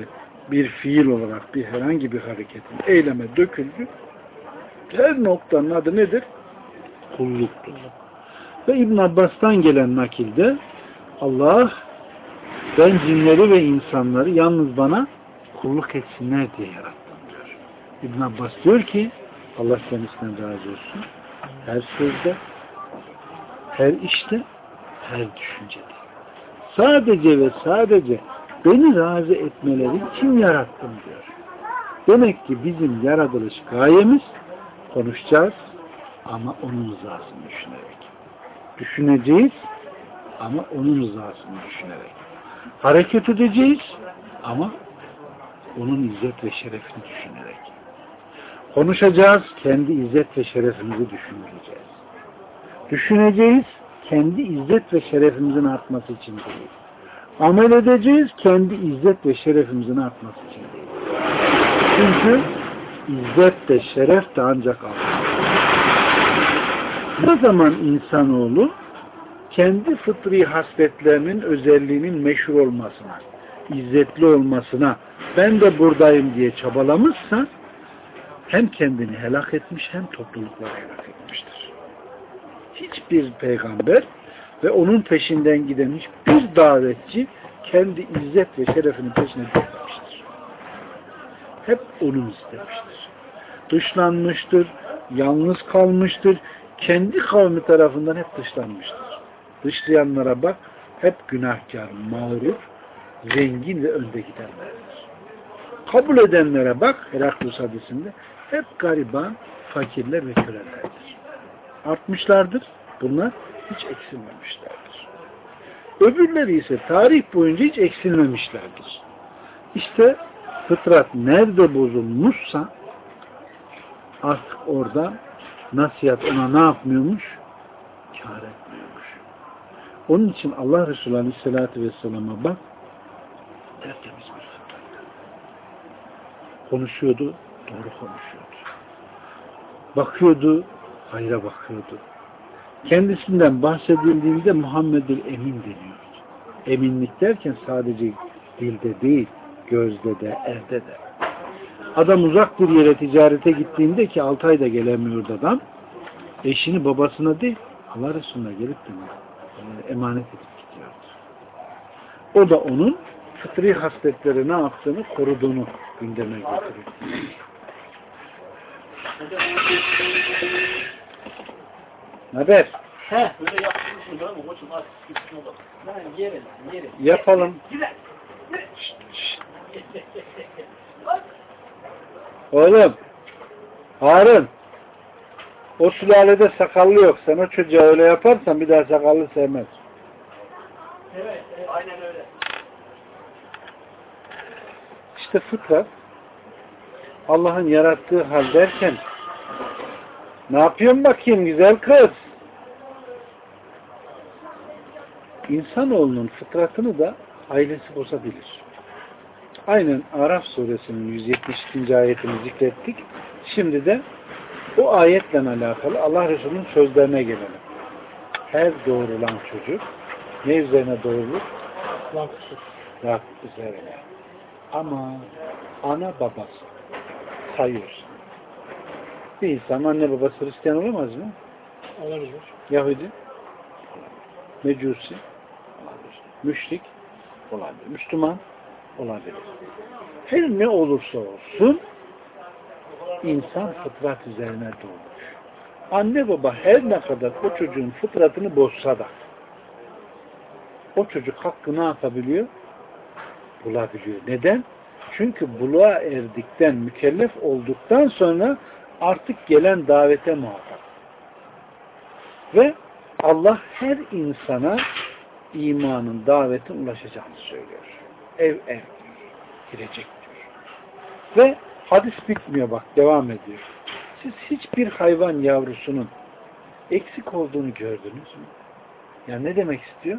bir fiil olarak bir herhangi bir hareketin eyleme döküldü. Her noktanın adı nedir? Kulluktur. Ve İbn Abbas'tan gelen nakilde Allah ben cinleri ve insanları yalnız bana kulluk etsinler diye yarattım diyor. İbn Abbas diyor ki Allah kendisinden razı olsun. Her sözde, her işte, her düşüncede. Sadece ve sadece beni razı etmeleri için yarattım diyor. Demek ki bizim yaratılış gayemiz konuşacağız ama onun rızasını düşünerek. Düşüneceğiz ama onun rızasını düşünerek. Hareket edeceğiz ama onun izzet ve şerefini düşünerek. Konuşacağız, kendi izzet ve şerefimizi düşünmeyeceğiz. Düşüneceğiz, kendi izzet ve şerefimizin artması için değil. Amel edeceğiz, kendi izzet ve şerefimizin artması için değil. Çünkü izzet de şeref de ancak Allah. Ne zaman insanoğlu kendi fıtri hasletlerinin özelliğinin meşhur olmasına, izzetli olmasına, ben de buradayım diye çabalamışsa hem kendini helak etmiş hem toplulukları helak etmiştir. Hiçbir peygamber ve onun peşinden giden hiçbir davetçi kendi izzet ve şerefinin peşine düşmemiştir. Hep onun istemiştir. Dışlanmıştır, yalnız kalmıştır, kendi kavmi tarafından hep dışlanmıştır. Dışlayanlara bak, hep günahkar, mağrur, zengin ve önde gidenlerdir. kabul edenlere bak Heraklus hadisinde hep gariban, fakirler ve kölelerdir. Artmışlardır. Bunlar hiç eksilmemişlerdir. Öbürleri ise tarih boyunca hiç eksilmemişlerdir. İşte fıtrat nerede bozulmuşsa artık orada nasihat ona ne yapmıyormuş? Kâr etmiyormuş. Onun için Allah Resulü Aleyhisselatü Vesselam'a bak tertemiz bir fıtrat. Konuşuyordu, doğru konuşuyordu. Bakıyordu, hayra bakıyordu. Kendisinden bahsedildiğinde Muhammedül Emin deniyordu. Eminlik derken sadece dilde değil, gözde de, elde de. Adam uzak bir yere ticarete gittiğinde ki 6 ayda gelemiyordu adam. Eşini babasına değil, Allah Resulüne gelip de emanet edip gidiyordu. O da onun fıtri hasletleri ne yaptığını koruduğunu gündeme getiriyor. Ne haber? He. Böyle yapmışsın bana mı? Koçum az gitsin oğlum. Lan yerim, yerim. Yapalım. Güzel. Oğlum Harun o sülalede sakallı yok. Sen o çocuğa öyle yaparsan bir daha sakallı sevmez. Evet, evet, aynen öyle. İşte fıtrat Allah'ın yarattığı hal derken ne yapıyorsun bakayım güzel kız? İnsanoğlunun fıtratını da ailesi bozabilir. Aynen Araf suresinin 172. ayetini zikrettik. Şimdi de o ayetle alakalı Allah Resulü'nün sözlerine gelelim. Her doğrulan çocuk ne üzerine doğrulur? Rab üzerine. Ama ana babası sayıyorsun. İnsan anne babası Hristiyan olamaz mı? Olabilir. Yahudi, Mecusi, olabilir. Müşrik, olabilir. Müslüman, olabilir. Her ne olursa olsun insan fıtrat üzerine doğmuş. Anne baba her ne kadar o çocuğun fıtratını bozsa da o çocuk hakkı ne yapabiliyor? Bulabiliyor. Neden? Çünkü buluğa erdikten, mükellef olduktan sonra artık gelen davete muhatap. Ve Allah her insana imanın, davetin ulaşacağını söylüyor. Ev ev. Girecek diyor. Ve hadis bitmiyor bak, devam ediyor. Siz hiçbir hayvan yavrusunun eksik olduğunu gördünüz mü? Ya ne demek istiyor?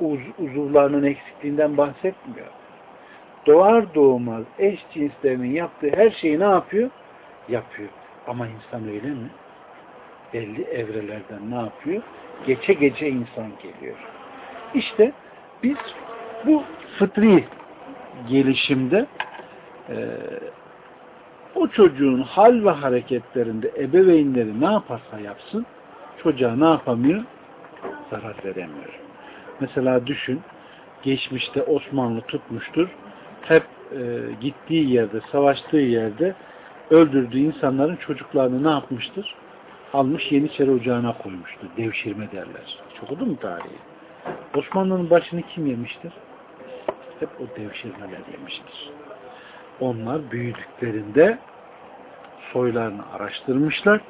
Uz, uzuvlarının eksikliğinden bahsetmiyor. Doğar doğmaz eş cinslerinin yaptığı her şeyi ne yapıyor? Yapıyor. Ama insan öyle mi? Belli evrelerden ne yapıyor? Geçe geçe insan geliyor. İşte biz bu fıtri gelişimde e, o çocuğun hal ve hareketlerinde ebeveynleri ne yaparsa yapsın çocuğa ne yapamıyor? Zarar veremiyor. Mesela düşün geçmişte Osmanlı tutmuştur. Hep e, gittiği yerde, savaştığı yerde öldürdüğü insanların çocuklarını ne yapmıştır? Almış Yeniçeri Ocağı'na koymuştur. Devşirme derler. Hiç okudun mu tarihi? Osmanlı'nın başını kim yemiştir? Hep o devşirmeler yemiştir. Onlar büyüdüklerinde soylarını araştırmışlar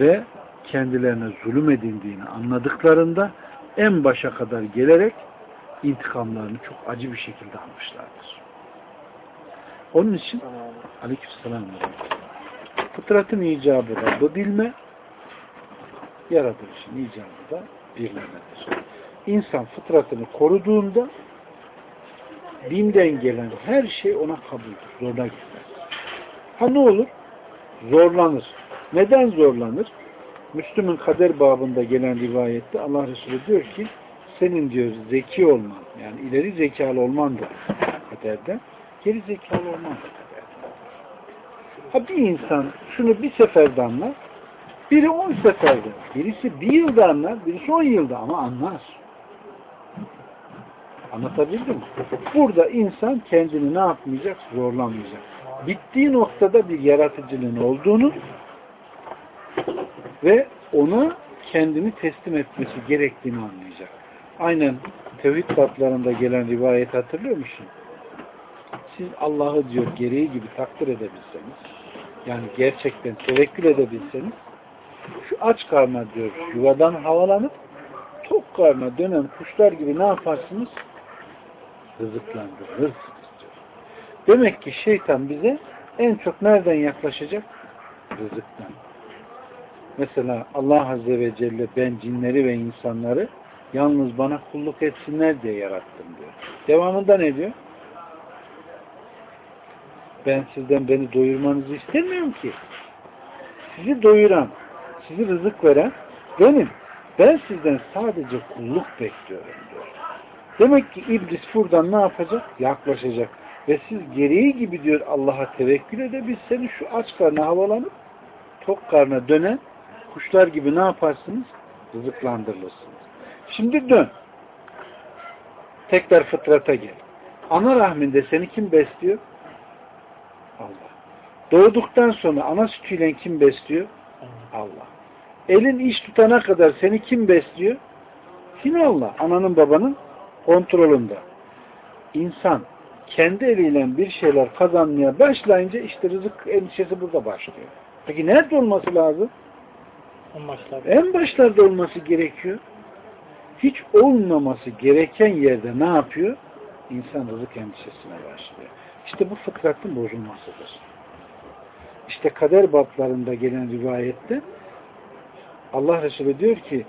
ve kendilerine zulüm edildiğini anladıklarında en başa kadar gelerek intikamlarını çok acı bir şekilde almışlardır. Onun için aleykümselam fıtratın icabı da bu bilme yaratılışın icabı da birlemedir. İnsan fıtratını koruduğunda dinden gelen her şey ona kabuldür. Zoruna gitmez. Ha ne olur? Zorlanır. Neden zorlanır? Müslüm'ün kader babında gelen rivayette Allah Resulü diyor ki senin diyor zeki olman yani ileri zekalı olman da kaderde geri zekalı kaderde. Ha bir insan şunu bir seferde anlar biri on seferde birisi bir yılda anlar birisi on yılda ama anlar. Anlatabildim mi? Burada insan kendini ne yapmayacak? Zorlamayacak. Bittiği noktada bir yaratıcının olduğunu ve ona kendini teslim etmesi gerektiğini anlayacak. Aynen tevhid tatlarında gelen rivayet hatırlıyor musun? Siz Allah'ı diyor gereği gibi takdir edebilseniz, yani gerçekten tevekkül edebilseniz, şu aç karnına diyor yuvadan havalanıp tok karnına dönen kuşlar gibi ne yaparsınız? Rızıklandırırsınız diyor. Demek ki şeytan bize en çok nereden yaklaşacak? Rızıktan. Mesela Allah Azze ve Celle ben cinleri ve insanları yalnız bana kulluk etsinler diye yarattım diyor. Devamında ne diyor? Ben sizden beni doyurmanızı istemiyorum ki. Sizi doyuran, sizi rızık veren benim. Ben sizden sadece kulluk bekliyorum diyor. Demek ki iblis buradan ne yapacak? Yaklaşacak. Ve siz gereği gibi diyor Allah'a tevekkül edebilseniz şu aç karnına havalanıp tok karnına dönen kuşlar gibi ne yaparsınız? Rızıklandırılırsınız. Şimdi dön. Tekrar fıtrata gel. Ana rahminde seni kim besliyor? Allah. Doğduktan sonra ana sütüyle kim besliyor? Allah. Elin iş tutana kadar seni kim besliyor? Yine Allah. Ananın babanın kontrolünde. İnsan kendi eliyle bir şeyler kazanmaya başlayınca işte rızık endişesi burada başlıyor. Peki nerede olması lazım? En başlarda. En başlarda olması gerekiyor. Hiç olmaması gereken yerde ne yapıyor? İnsan rızık endişesine başlıyor. İşte bu fıtratın bozulmasıdır. İşte kader bablarında gelen rivayette Allah Resulü diyor ki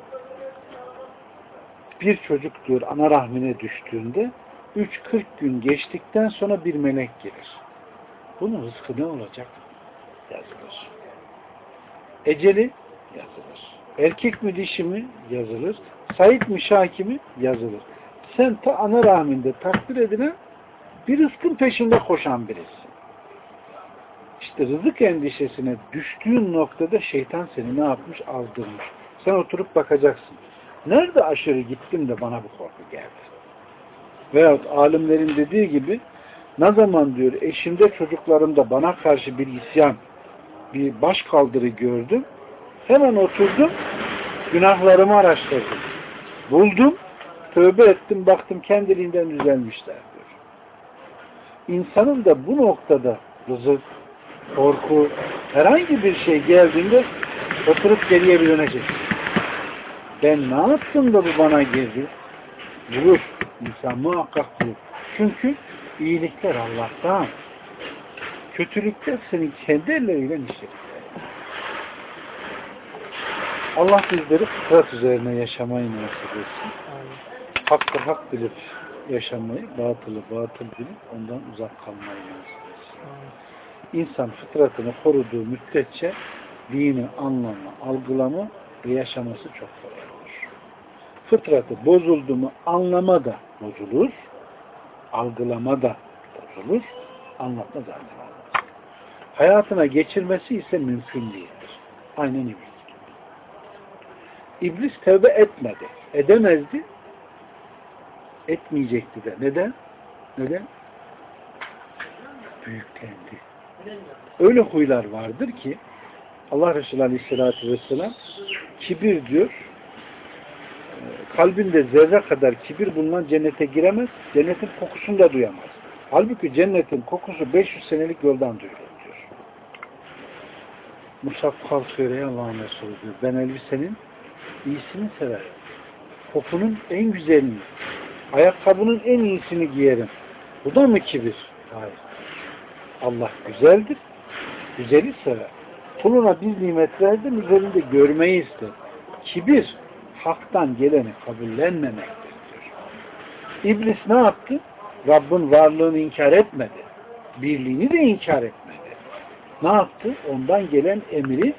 bir çocuk diyor ana rahmine düştüğünde 3-40 gün geçtikten sonra bir melek gelir. Bunun rızkı ne olacak? Yazılır. Eceli yazılır. Erkek mi dişi mi yazılır. Sait mi şaki mi yazılır. Sen ta ana rahminde takdir edilen bir rızkın peşinde koşan birisin. İşte rızık endişesine düştüğün noktada şeytan seni ne yapmış? Azdırmış. Sen oturup bakacaksın. Nerede aşırı gittim de bana bu korku geldi? Veyahut alimlerin dediği gibi ne zaman diyor eşimde çocuklarımda bana karşı bir isyan, bir baş kaldırı gördüm. Hemen oturdum, günahlarımı araştırdım. Buldum, tövbe ettim, baktım kendiliğinden düzelmişler. İnsanın da bu noktada rızık, korku, herhangi bir şey geldiğinde oturup geriye bir dönecek. Ben ne yaptım da bu bana geldi? Vurur. İnsan muhakkak vurur. Çünkü iyilikler Allah'tan. Kötülükler senin kendi elleriyle işledikler. Allah bizleri fıtrat üzerine yaşamayı nasip etsin. Hakkı hak bilip yaşamayı, batılı batıl bilip ondan uzak kalmayı. Amin. İnsan fıtratını koruduğu müddetçe dini anlama, algılama ve yaşaması çok kolay olur. Fıtratı bozuldu mu anlama da bozulur, algılama da bozulur, anlatma zaten olmaz. Hayatına geçirmesi ise mümkün değildir. Aynen İblis gibi. İblis tevbe etmedi. Edemezdi. Etmeyecekti de. Neden? Neden? Büyüklendi. Öyle huylar vardır ki Allah Resulü Aleyhisselatü Vesselam kibir diyor kalbinde zerre kadar kibir bulunan cennete giremez, cennetin kokusunu da duyamaz. Halbuki cennetin kokusu 500 senelik yoldan duyulur diyor. Musab kalkıyor ey Allah'ın Resulü diyor. Ben elbisenin iyisini severim. Kokunun en güzelini, ayakkabının en iyisini giyerim. Bu da mı kibir? Hayır. Allah güzeldir. Güzeli sever. Kuluna bir nimet verdim, üzerinde görmeyi ister. Kibir, haktan geleni kabullenmemektir diyor. İblis ne yaptı? Rabbin varlığını inkar etmedi. Birliğini de inkar etmedi. Ne yaptı? Ondan gelen emri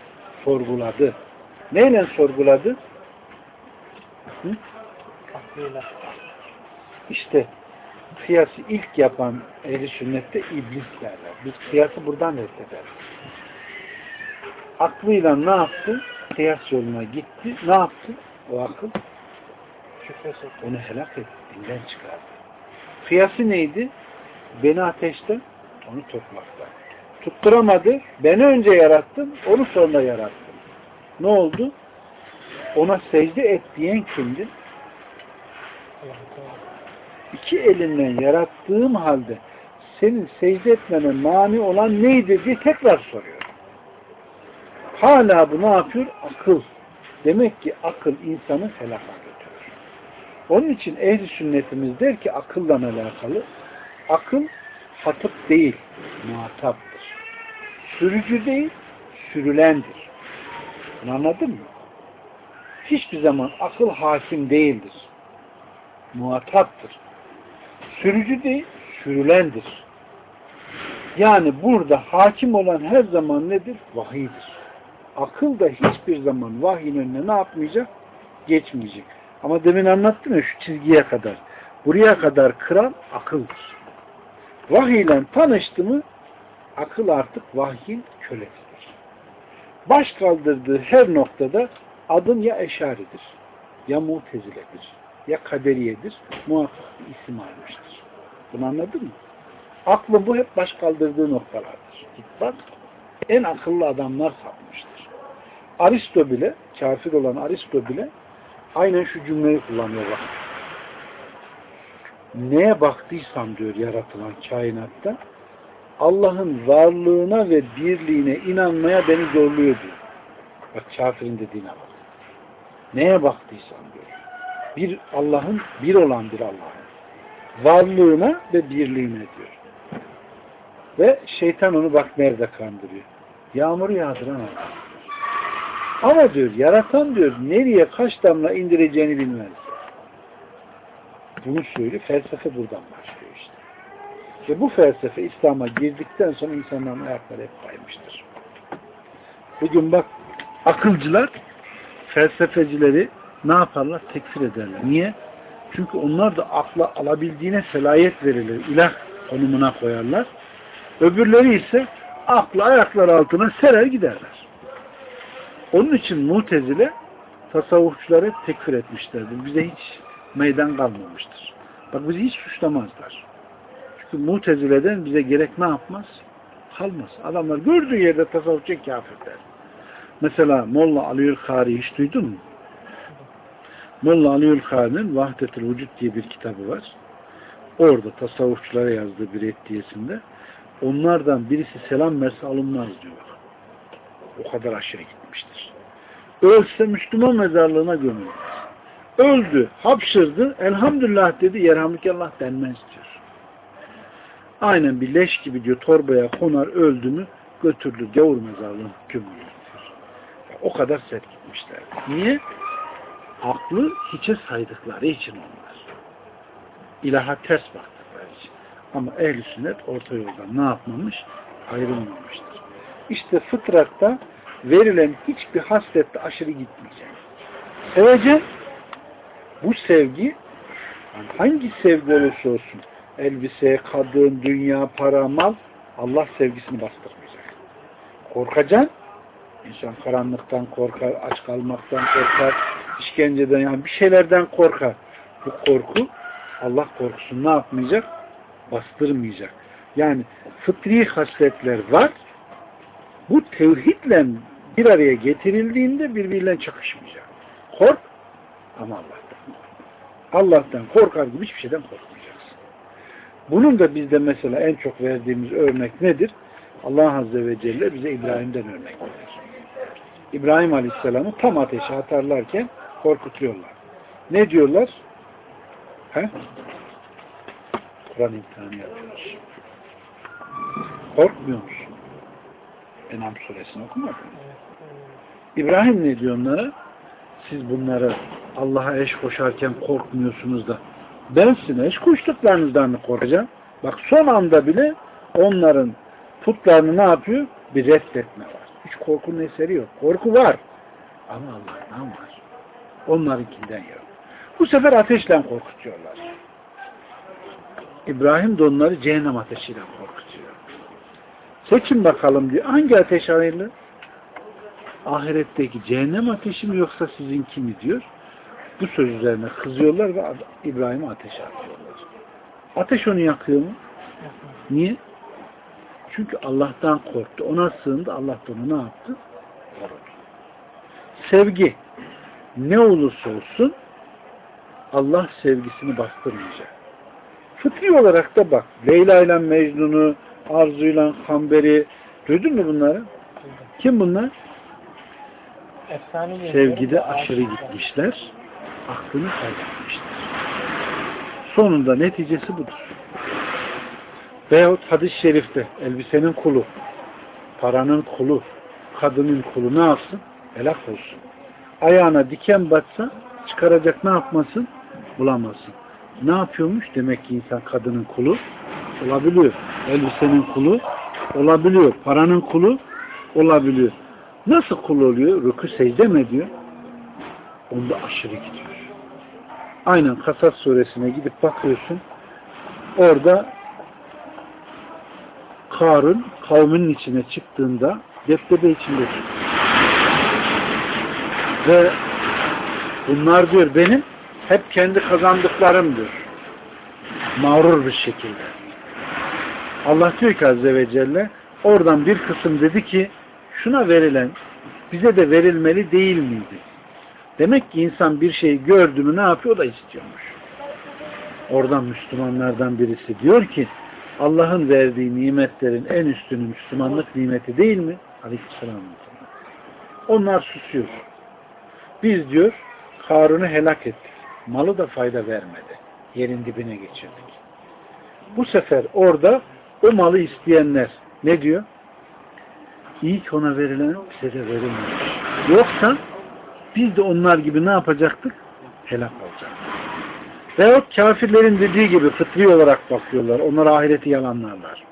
sorguladı. Neyle sorguladı? Hı? Aklıyla. İşte kıyası ilk yapan ehli sünnette iblis derler. Biz kıyası buradan reddederiz. Aklıyla ne yaptı? Kıyas yoluna gitti. Ne yaptı? O akıl onu helak etti. Dinden çıkardı. Kıyası neydi? Beni ateşten, onu topraktan. Tutturamadı. Beni önce yarattım, onu sonra yarattım. Ne oldu? Ona secde et diyen kimdi? Teala. İki elimle yarattığım halde senin secde etmene mani olan neydi diye tekrar soruyor. Hala bu ne yapıyor? Akıl. Demek ki akıl insanı helaka götürür. Onun için ehli sünnetimiz der ki akılla alakalı akıl hatıp değil, muhataptır. Sürücü değil, sürülendir. Bunu anladın mı? Hiçbir zaman akıl hakim değildir. Muhataptır. Sürücü değil, sürülendir. Yani burada hakim olan her zaman nedir? Vahiydir. Akıl da hiçbir zaman vahyin önüne ne yapmayacak? Geçmeyecek. Ama demin anlattım ya şu çizgiye kadar. Buraya kadar kıran akıldır. Vahiy ile tanıştı mı akıl artık vahyin kölesidir. Baş kaldırdığı her noktada adım ya eşaridir, ya muteziledir, ya kaderiyedir, muhakkak bir isim almıştır. Bunu anladın mı? Aklın bu hep baş kaldırdığı noktalardır. Git bak, en akıllı adamlar sapmıştır. Aristo bile, kafir olan Aristo bile aynen şu cümleyi kullanıyor bak. Neye baktıysam diyor yaratılan kainatta Allah'ın varlığına ve birliğine inanmaya beni zorluyor diyor. Bak kafirin dediğine bak. Neye baktıysam diyor. Bir Allah'ın, bir olan bir Allah'ın varlığına ve birliğine diyor. Ve şeytan onu bak nerede kandırıyor. Yağmuru yağdıran Allah. Ama diyor yaratan diyor nereye kaç damla indireceğini bilmez. Bunu söylüyor. Felsefe buradan başlıyor işte. Ve bu felsefe İslam'a girdikten sonra insanların ayakları hep kaymıştır. Bugün bak akılcılar felsefecileri ne yaparlar? Tekfir ederler. Niye? Çünkü onlar da akla alabildiğine selayet verilir. İlah konumuna koyarlar. Öbürleri ise aklı ayaklar altına serer giderler. Onun için mutezile tasavvufçuları tekfir etmişlerdir. Bize hiç meydan kalmamıştır. Bak bizi hiç suçlamazlar. Çünkü mutezileden bize gerek ne yapmaz? Kalmaz. Adamlar gördüğü yerde tasavvufçu kafirler. Mesela Molla Aliül Kari hiç duydun mu? Molla Aliül Kari'nin Vahdetül Vücut diye bir kitabı var. Orada tasavvufçulara yazdığı bir eddiyesinde onlardan birisi selam verse alınmaz diyor. O kadar aşırı gitmiştir. Ölse Müslüman mezarlığına gömülmez. Öldü, hapşırdı, elhamdülillah dedi, yerhamdülillah denmez diyor. Aynen bir leş gibi diyor, torbaya konar, öldü mü, götürülür, gavur mezarlığına gömülür diyor. O kadar sert gitmişler. Niye? Aklı hiçe saydıkları için onlar. İlaha ters baktıkları için. Ama ehl sünnet orta yoldan ne yapmamış? Ayrılmamıştır. İşte fıtratta verilen hiçbir haslette aşırı gitmeyecek. Seveceksin. Bu sevgi hangi sevgi olursa olsun elbise, kadın, dünya, para, mal Allah sevgisini bastırmayacak. Korkacaksın. İnsan karanlıktan korkar, aç kalmaktan korkar, işkenceden yani bir şeylerden korkar. Bu korku Allah korkusunu ne yapmayacak? Bastırmayacak. Yani fıtri hasletler var. Bu tevhidle bir araya getirildiğinde birbiriyle çakışmayacak. Kork ama Allah'tan. Allah'tan korkar gibi hiçbir şeyden korkmayacaksın. Bunun da bizde mesela en çok verdiğimiz örnek nedir? Allah Azze ve Celle bize İbrahim'den örnek verir. İbrahim Aleyhisselam'ı tam ateşe atarlarken korkutuyorlar. Ne diyorlar? He? Kur'an imtihanı yapıyoruz. Korkmuyor musun? Enam suresini okumadın mı? İbrahim ne diyor onlara? Siz bunları Allah'a eş koşarken korkmuyorsunuz da ben sizin eş koştuklarınızdan mı korkacağım? Bak son anda bile onların putlarını ne yapıyor? Bir reddetme. Hiç korkunun eseri yok. Korku var. Ama Allah'tan var. Onlarınkinden yok. Bu sefer ateşle korkutuyorlar. İbrahim de onları cehennem ateşiyle korkutuyor. Seçin bakalım diyor. Hangi ateş hayırlı? Ahiretteki cehennem ateşi mi yoksa sizinki mi diyor. Bu söz üzerine kızıyorlar ve İbrahim'i ateşe atıyorlar. Ateş onu yakıyor mu? Niye? Çünkü Allah'tan korktu. Ona sığındı. Allah da onu ne yaptı? Korudu. Sevgi ne olursa olsun Allah sevgisini bastırmayacak. Fıtri olarak da bak. Leyla ile Mecnun'u, Arzu ile Kamber'i duydun mu bunları? Kim bunlar? Efsane. Sevgide aşırı gitmişler. Aklını kaybetmişler. Sonunda neticesi budur. Veyahut hadis-i şerifte elbisenin kulu, paranın kulu, kadının kulu ne yapsın? Helak olsun. Ayağına diken batsa çıkaracak ne yapmasın? Bulamazsın. Ne yapıyormuş? Demek ki insan kadının kulu olabiliyor. Elbisenin kulu olabiliyor. Paranın kulu olabiliyor. Nasıl kul oluyor? Rükü secde mi ediyor? Onda aşırı gidiyor. Aynen Kasas suresine gidip bakıyorsun. Orada Karun kavminin içine çıktığında deptebe içinde çıktı. Ve bunlar diyor benim hep kendi kazandıklarım diyor. Mağrur bir şekilde. Allah diyor ki Azze ve Celle oradan bir kısım dedi ki şuna verilen bize de verilmeli değil miydi? Demek ki insan bir şey gördü mü ne yapıyor da istiyormuş. Oradan Müslümanlardan birisi diyor ki Allah'ın verdiği nimetlerin en üstünü Müslümanlık nimeti değil mi? Aleykümselam. Onlar susuyor. Biz diyor Harun'u helak ettik. Malı da fayda vermedi. Yerin dibine geçirdik. Bu sefer orada o malı isteyenler ne diyor? İyi ki ona verilen bize de verilmemiş. Yoksa biz de onlar gibi ne yapacaktık? Helak olacaktık. Veyahut kafirlerin dediği gibi fıtri olarak bakıyorlar. Onlar ahireti yalanlarlar.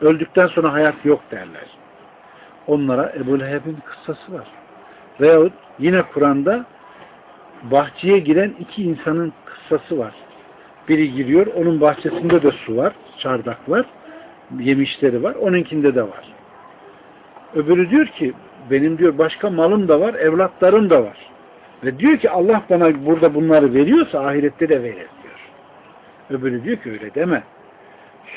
Öldükten sonra hayat yok derler. Onlara Ebu Leheb'in kıssası var. Veyahut yine Kur'an'da bahçeye giren iki insanın kıssası var. Biri giriyor, onun bahçesinde de su var, çardak var, yemişleri var, onunkinde de var. Öbürü diyor ki, benim diyor başka malım da var, evlatlarım da var. Ve diyor ki Allah bana burada bunları veriyorsa ahirette de verir diyor. Öbürü diyor ki öyle deme.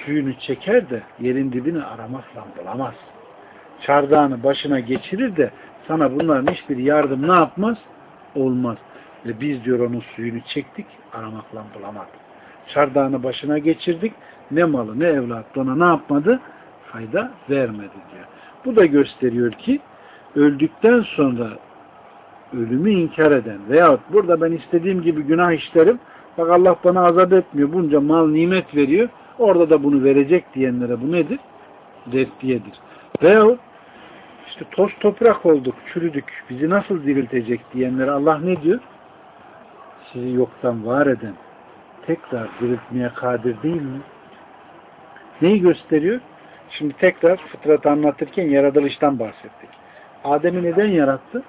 Suyunu çeker de yerin dibini aramakla bulamaz. Çardağını başına geçirir de sana bunların hiçbir yardım ne yapmaz? Olmaz. Ve biz diyor onun suyunu çektik, aramakla bulamadık. Çardağını başına geçirdik, ne malı ne evlat ona ne yapmadı? Fayda vermedi diyor. Bu da gösteriyor ki öldükten sonra ölümü inkar eden veyahut burada ben istediğim gibi günah işlerim bak Allah bana azap etmiyor bunca mal nimet veriyor orada da bunu verecek diyenlere bu nedir? Reddiyedir. Veyahut işte toz toprak olduk, çürüdük, bizi nasıl diriltecek diyenlere Allah ne diyor? Sizi yoktan var eden, tekrar diriltmeye kadir değil mi? Neyi gösteriyor? Şimdi tekrar fıtratı anlatırken yaratılıştan bahsettik. Adem'i neden yarattı?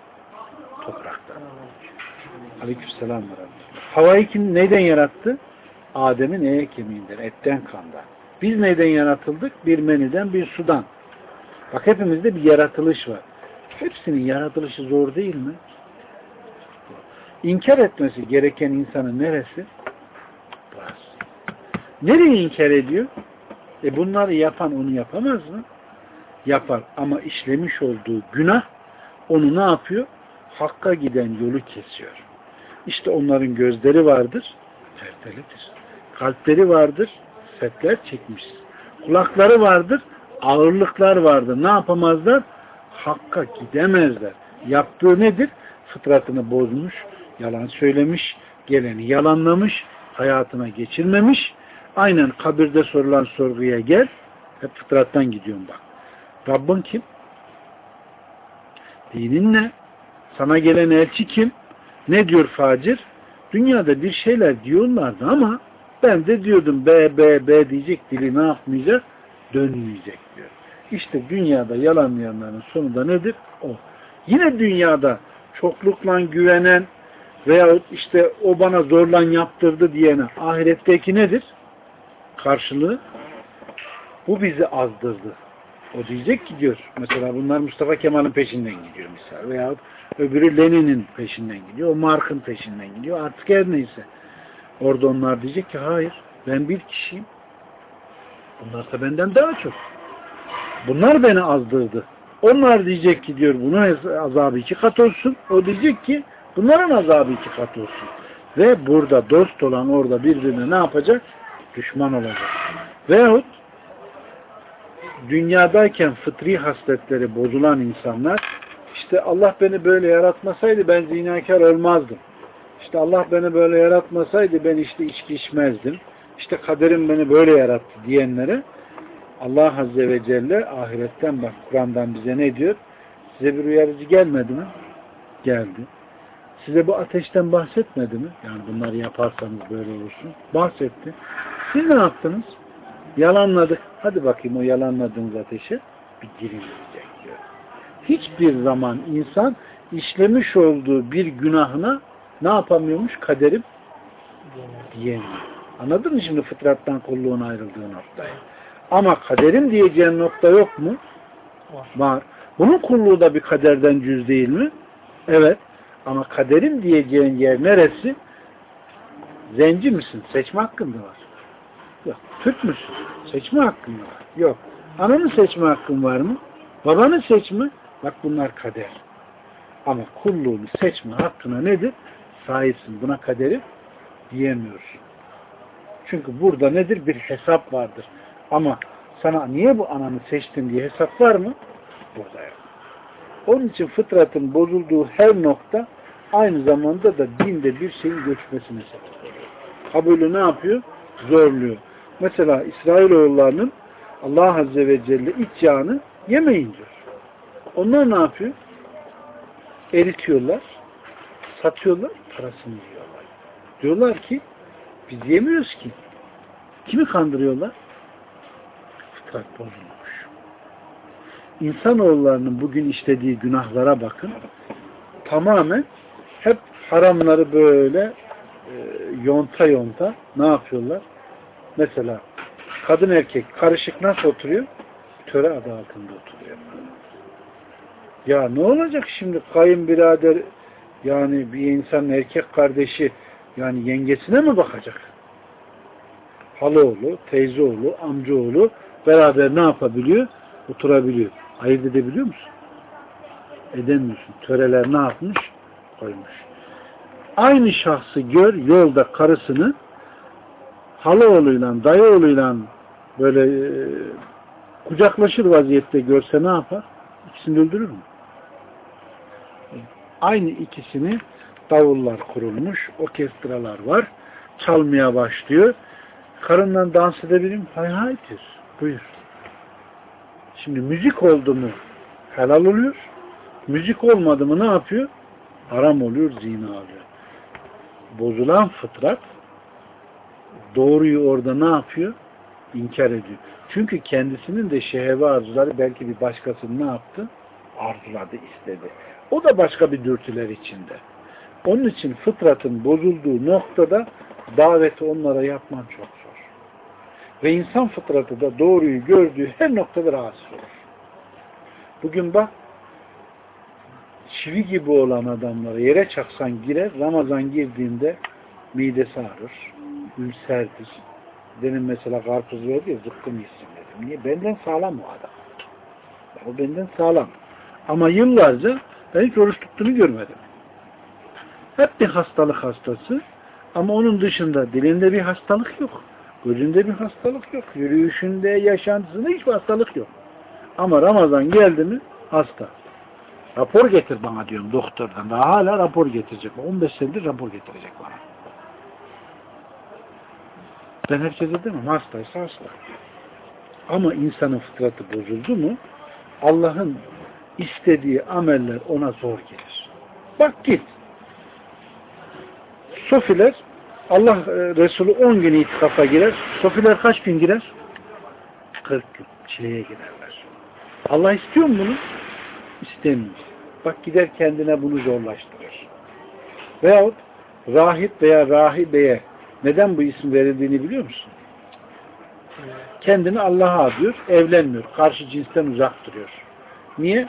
Topraktan. Aleykümselam ve Havayı kim neyden yarattı? Adem'in eye kemiğinden, etten kandan. Biz neyden yaratıldık? Bir meniden, bir sudan. Bak hepimizde bir yaratılış var. Hepsinin yaratılışı zor değil mi? İnkar etmesi gereken insanın neresi? Burası. Nereyi inkar ediyor? E bunları yapan onu yapamaz mı? Yapar ama işlemiş olduğu günah onu ne yapıyor? Hakka giden yolu kesiyor. İşte onların gözleri vardır, pertelidir. Kalpleri vardır, setler çekmiş. Kulakları vardır, ağırlıklar vardır. Ne yapamazlar? Hakka gidemezler. Yaptığı nedir? Fıtratını bozmuş, yalan söylemiş, geleni yalanlamış, hayatına geçirmemiş. Aynen kabirde sorulan sorguya gel. Hep fıtrattan gidiyorum bak. Rabbin kim? Dinin ne? Sana gelen elçi kim? Ne diyor facir? Dünyada bir şeyler diyorlardı ama ben de diyordum B, B, B diyecek dili ne yapmayacak? Dönmeyecek diyor. İşte dünyada yalanlayanların sonu da nedir? O. Yine dünyada çoklukla güvenen veyahut işte o bana zorlan yaptırdı diyene ahiretteki nedir? Karşılığı bu bizi azdırdı. O diyecek ki diyor. Mesela bunlar Mustafa Kemal'in peşinden gidiyor misal. Veyahut öbürü Lenin'in peşinden gidiyor. O Mark'ın peşinden gidiyor. Artık her neyse. Orada onlar diyecek ki hayır ben bir kişiyim. Bunlarsa benden daha çok. Bunlar beni azdırdı. Onlar diyecek ki diyor bunun azabı iki kat olsun. O diyecek ki bunların azabı iki kat olsun. Ve burada dost olan orada birbirine ne yapacak? Düşman olacak. Veyahut dünyadayken fıtri hasletleri bozulan insanlar işte Allah beni böyle yaratmasaydı ben zinakar olmazdım. İşte Allah beni böyle yaratmasaydı ben işte içki içmezdim. İşte kaderim beni böyle yarattı diyenlere Allah Azze ve Celle ahiretten bak Kur'an'dan bize ne diyor? Size bir uyarıcı gelmedi mi? Geldi. Size bu ateşten bahsetmedi mi? Yani bunları yaparsanız böyle olursun. Bahsetti. Siz ne yaptınız? Yalanladık. Hadi bakayım o yalanladığınız ateşe bir girin diyecek diyor. Hiçbir zaman insan işlemiş olduğu bir günahına ne yapamıyormuş? Kaderim diyemiyor. Anladın mı şimdi fıtrattan kulluğun ayrıldığı noktayı? Ama kaderim diyeceğin nokta yok mu? Var. Var. Bunun kulluğu da bir kaderden cüz değil mi? Evet. Ama kaderim diyeceğin yer neresi? Zenci misin? Seçme hakkın da var. Yok. Türk müsün? Seçme hakkın var. Yok. Ananı seçme hakkın var mı? Babanı seçme. Bak bunlar kader. Ama kulluğunu seçme hakkına nedir? Sahipsin. Buna kaderi diyemiyorsun. Çünkü burada nedir? Bir hesap vardır. Ama sana niye bu ananı seçtin diye hesap var mı? Burada yok. Onun için fıtratın bozulduğu her nokta aynı zamanda da dinde bir şeyin göçmesine sebep oluyor. Kabulü ne yapıyor? Zorluyor. Mesela İsrailoğullarının Allah Azze ve Celle iç yağını yemeyin diyor. Onlar ne yapıyor? Eritiyorlar, satıyorlar, parasını yiyorlar. Diyorlar ki biz yemiyoruz ki. Kimi kandırıyorlar? Fıtrat bozulmuş. İnsanoğullarının bugün işlediği günahlara bakın. Tamamen hep haramları böyle e, yonta yonta ne yapıyorlar? Mesela kadın erkek karışık nasıl oturuyor? Töre adı altında oturuyor. Ya ne olacak şimdi kayınbirader yani bir insanın erkek kardeşi yani yengesine mi bakacak? Halaoğlu, teyzeoğlu, amcaoğlu beraber ne yapabiliyor? Oturabiliyor. Ayırt edebiliyor musun? Edemiyorsun. Töreler ne yapmış? Koymuş. Aynı şahsı gör yolda karısını halaoğluyla, dayıoğluyla böyle e, kucaklaşır vaziyette görse ne yapar? İkisini öldürür mü? Aynı ikisini davullar kurulmuş, orkestralar var. Çalmaya başlıyor. Karınla dans edebilir mi? Hay hay diyor. Buyur. Şimdi müzik oldu mu helal oluyor. Müzik olmadı mı ne yapıyor? Haram oluyor, zina oluyor. Bozulan fıtrat doğruyu orada ne yapıyor? İnkar ediyor. Çünkü kendisinin de şehve arzuları belki bir başkasının ne yaptı? Arzuladı, istedi. O da başka bir dürtüler içinde. Onun için fıtratın bozulduğu noktada daveti onlara yapman çok zor. Ve insan fıtratı da doğruyu gördüğü her noktada rahatsız olur. Bugün bak çivi gibi olan adamlara yere çaksan girer, Ramazan girdiğinde midesi ağrır, ülserdir. Benim mesela karpuz verdi ya zıkkım yesin dedim. Niye? Benden sağlam o adam. O benden sağlam. Ama yıllarca ben hiç oruç tuttuğunu görmedim. Hep bir hastalık hastası ama onun dışında dilinde bir hastalık yok. Gözünde bir hastalık yok. Yürüyüşünde, yaşantısında hiçbir hastalık yok. Ama Ramazan geldi mi hasta. Rapor getir bana diyorum doktordan. Daha hala rapor getirecek. 15 senedir rapor getirecek bana. Ben herkese demem. Hastaysa hasta. Ama insanın fıtratı bozuldu mu Allah'ın istediği ameller ona zor gelir. Bak git. Sofiler Allah e, Resulü 10 gün itikafa girer. Sofiler kaç gün girer? 40 gün. Çileye girerler. Allah istiyor mu bunu? İstemiyor. Bak gider kendine bunu zorlaştırır. Veyahut rahip veya rahibeye neden bu isim verildiğini biliyor musun? Kendini Allah'a adıyor, evlenmiyor. Karşı cinsten uzak duruyor. Niye?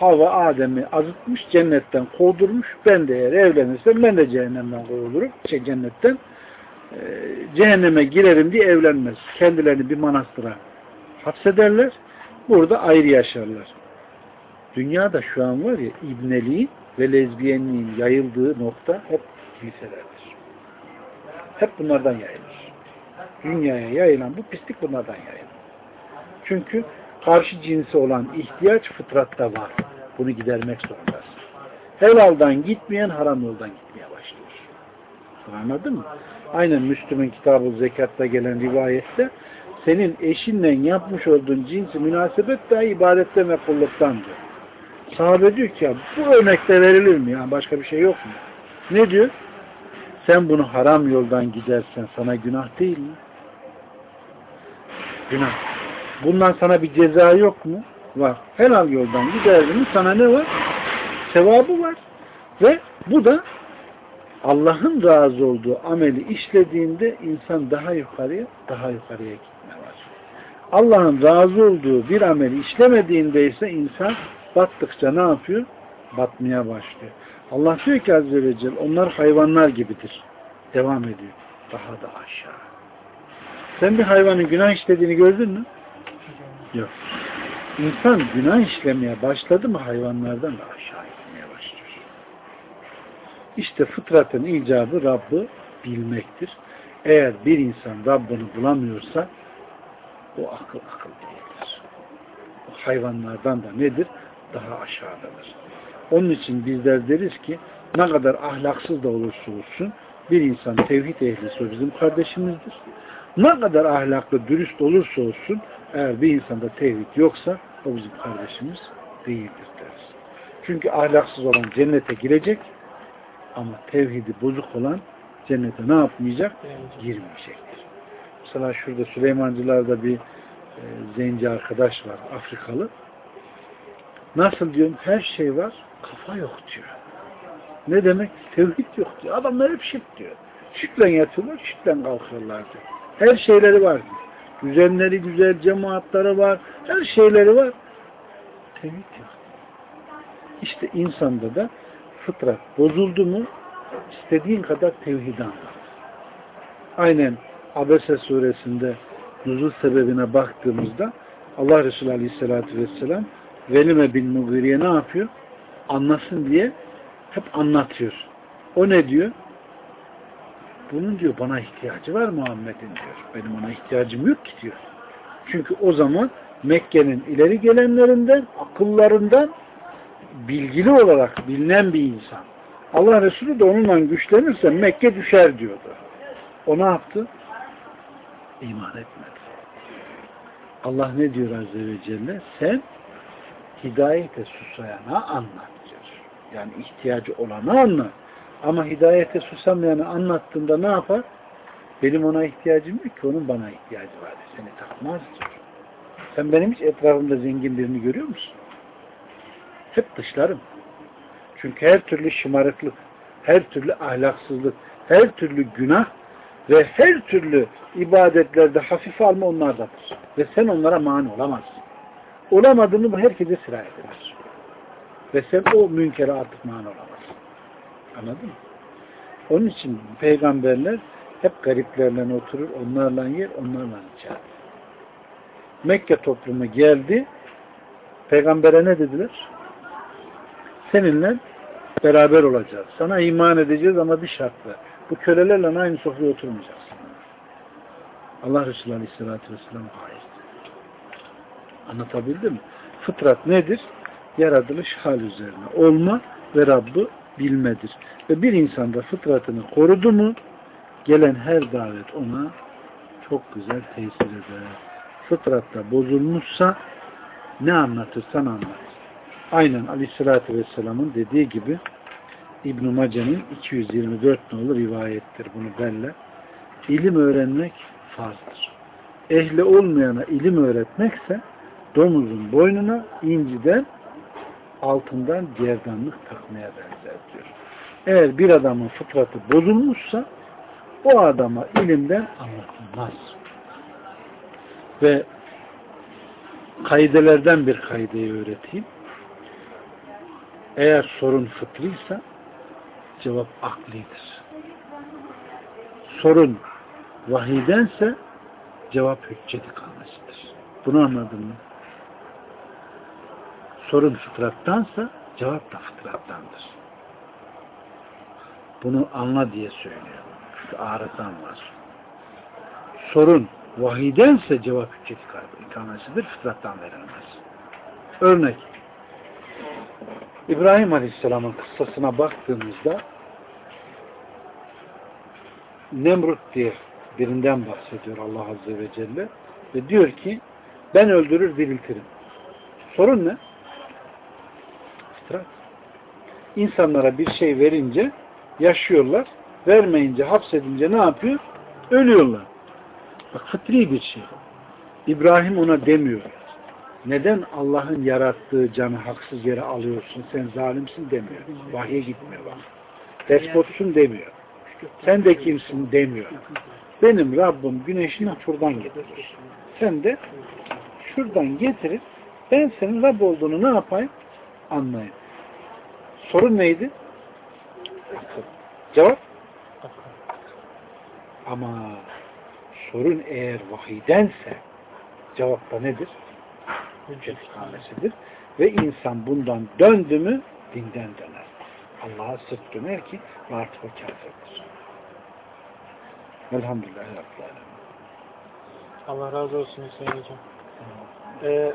Hava Adem'i azıtmış, cennetten kovdurmuş. Ben de eğer evlenirsem ben de cehennemden kovulurum. Şey cennetten e, cehenneme girerim diye evlenmez. Kendilerini bir manastıra hapsederler. Burada ayrı yaşarlar. Dünyada şu an var ya ibneliğin ve lezbiyenliğin yayıldığı nokta hep kiliselerdir. Hep bunlardan yayılır. dünyaya yayılan bu pislik bunlardan yayılan. Çünkü karşı cinsi olan ihtiyaç fıtratta var. Bunu gidermek zorundasın. Helaldan gitmeyen haram yoldan gitmeye başlıyor. Anladın mı? Aynen Müslüm'ün kitabı zekatta gelen rivayette senin eşinle yapmış olduğun cinsi münasebet dahi ibadetten ve kulluktan diyor. Sahabe diyor ki ya bu örnekte verilir mi? Yani başka bir şey yok mu? Ne diyor? Sen bunu haram yoldan gidersen sana günah değil mi? Günah. Bundan sana bir ceza yok mu? Var. Helal yoldan giderdin sana ne var? Sevabı var. Ve bu da Allah'ın razı olduğu ameli işlediğinde insan daha yukarıya, daha yukarıya gitmeye başlıyor. Allah'ın razı olduğu bir ameli işlemediğinde ise insan battıkça ne yapıyor? Batmaya başlıyor. Allah diyor ki Azze ve Celle onlar hayvanlar gibidir. Devam ediyor. Daha da aşağı. Sen bir hayvanın günah işlediğini gördün mü? Yok. İnsan günah işlemeye başladı mı hayvanlardan da aşağı gitmeye başlıyor. İşte fıtratın icabı Rabb'ı bilmektir. Eğer bir insan Rabbini bulamıyorsa o akıl akıl değildir. O hayvanlardan da nedir? Daha aşağıdadır. Onun için bizler deriz ki ne kadar ahlaksız da olursa olsun bir insan tevhid ehlisi o bizim kardeşimizdir. Ne kadar ahlaklı, dürüst olursa olsun eğer bir insanda tevhid yoksa o bizim kardeşimiz değildir deriz. Çünkü ahlaksız olan cennete girecek ama tevhidi bozuk olan cennete ne yapmayacak? Girmeyecektir. Mesela şurada Süleymancılarda bir e, zenci arkadaş var, Afrikalı. Nasıl diyorum? Her şey var, kafa yok diyor. Ne demek? Tevhid yok diyor. Adamlar hep şirk diyor. Şirkle yatıyorlar, şirkle kalkıyorlar diyor. Her şeyleri var diyor. Düzenleri güzel, cemaatları var, her şeyleri var. Tevhid yok. İşte insanda da fıtrat bozuldu mu istediğin kadar tevhid anlat. Aynen Abese suresinde nuzul sebebine baktığımızda Allah Resulü Aleyhisselatü Vesselam Velime bin Mugiri'ye ne yapıyor? Anlasın diye hep anlatıyor. O ne diyor? Bunun diyor bana ihtiyacı var Muhammed'in diyor. Benim ona ihtiyacım yok ki diyor. Çünkü o zaman Mekke'nin ileri gelenlerinden, akıllarından bilgili olarak bilinen bir insan. Allah Resulü de onunla güçlenirse Mekke düşer diyordu. O ne yaptı? İman etmedi. Allah ne diyor Azze ve Celle? Sen hidayete susayana anlat. Yani ihtiyacı olanı anlat. Ama hidayete susamayanı anlattığında ne yapar? Benim ona ihtiyacım yok ki onun bana ihtiyacı var. Seni takmaz diyor. Sen benim hiç etrafımda zengin birini görüyor musun? Hep dışlarım. Çünkü her türlü şımarıklık, her türlü ahlaksızlık, her türlü günah ve her türlü ibadetlerde hafif alma onlardadır. Ve sen onlara mani olamazsın. Olamadığını bu herkese sirayet eder. Ve sen o münkere artık mani olamazsın. Anladın mı? Onun için peygamberler hep gariplerle oturur, onlarla yer, onlarla içer. Mekke toplumu geldi, peygambere ne dediler? Seninle beraber olacağız. Sana iman edeceğiz ama bir şartla. Bu kölelerle aynı sofraya oturmayacaksın. Allah Resulü Aleyhisselatü Vesselam. Anlatabildim mi? Fıtrat nedir? Yaratılış hal üzerine. Olma ve Rabb'ı bilmedir. Ve bir insanda fıtratını korudu mu gelen her davet ona çok güzel tesir eder. Fıtratta bozulmuşsa ne anlatırsan anlat. Aynen Aleyhisselatü Vesselam'ın dediği gibi İbn-i Mace'nin 224 nolu rivayettir bunu belle. İlim öğrenmek farzdır. Ehli olmayana ilim öğretmekse domuzun boynuna inciden altından gerdanlık takmaya benzer diyor. Eğer bir adamın fıtratı bozulmuşsa o adama ilimden anlatılmaz. Ve kaidelerden bir kaideyi öğreteyim. Eğer sorun fıtrıysa cevap aklidir. Sorun vahiydense cevap hücceti kalmasıdır. Bunu anladın mı? Sorun fıtrattansa cevap da fıtrattandır. Bunu anla diye söylüyor. Çünkü arızan var. sorun vahiydense cevap hüccet ikamesidir, fıtrattan verilmez. Örnek. İbrahim Aleyhisselam'ın kıssasına baktığımızda Nemrut diye birinden bahsediyor Allah Azze ve Celle ve diyor ki ben öldürür diriltirim. Sorun ne? Fıtrat. İnsanlara bir şey verince yaşıyorlar, vermeyince, hapsedince ne yapıyor? Ölüyorlar. Bak fıtri bir şey. İbrahim ona demiyor. Neden Allah'ın yarattığı canı haksız yere alıyorsun, sen zalimsin demiyor. Vahye gitmiyor bak. Despotsun demiyor. Sen de kimsin demiyor. Benim Rabbim güneşini şuradan getirir. Sen de şuradan getirip ben senin Rab olduğunu ne yapayım? Anlayayım. Sorun neydi? Akıl. Cevap? Ama sorun eğer vahiydense cevap da nedir? Hüccet ikamesidir. Ve insan bundan döndü mü dinden döner. Allah'a sırt döner ki artık o kafirdir. Elhamdülillah. Allah razı olsun Hüseyin Hocam. Ee,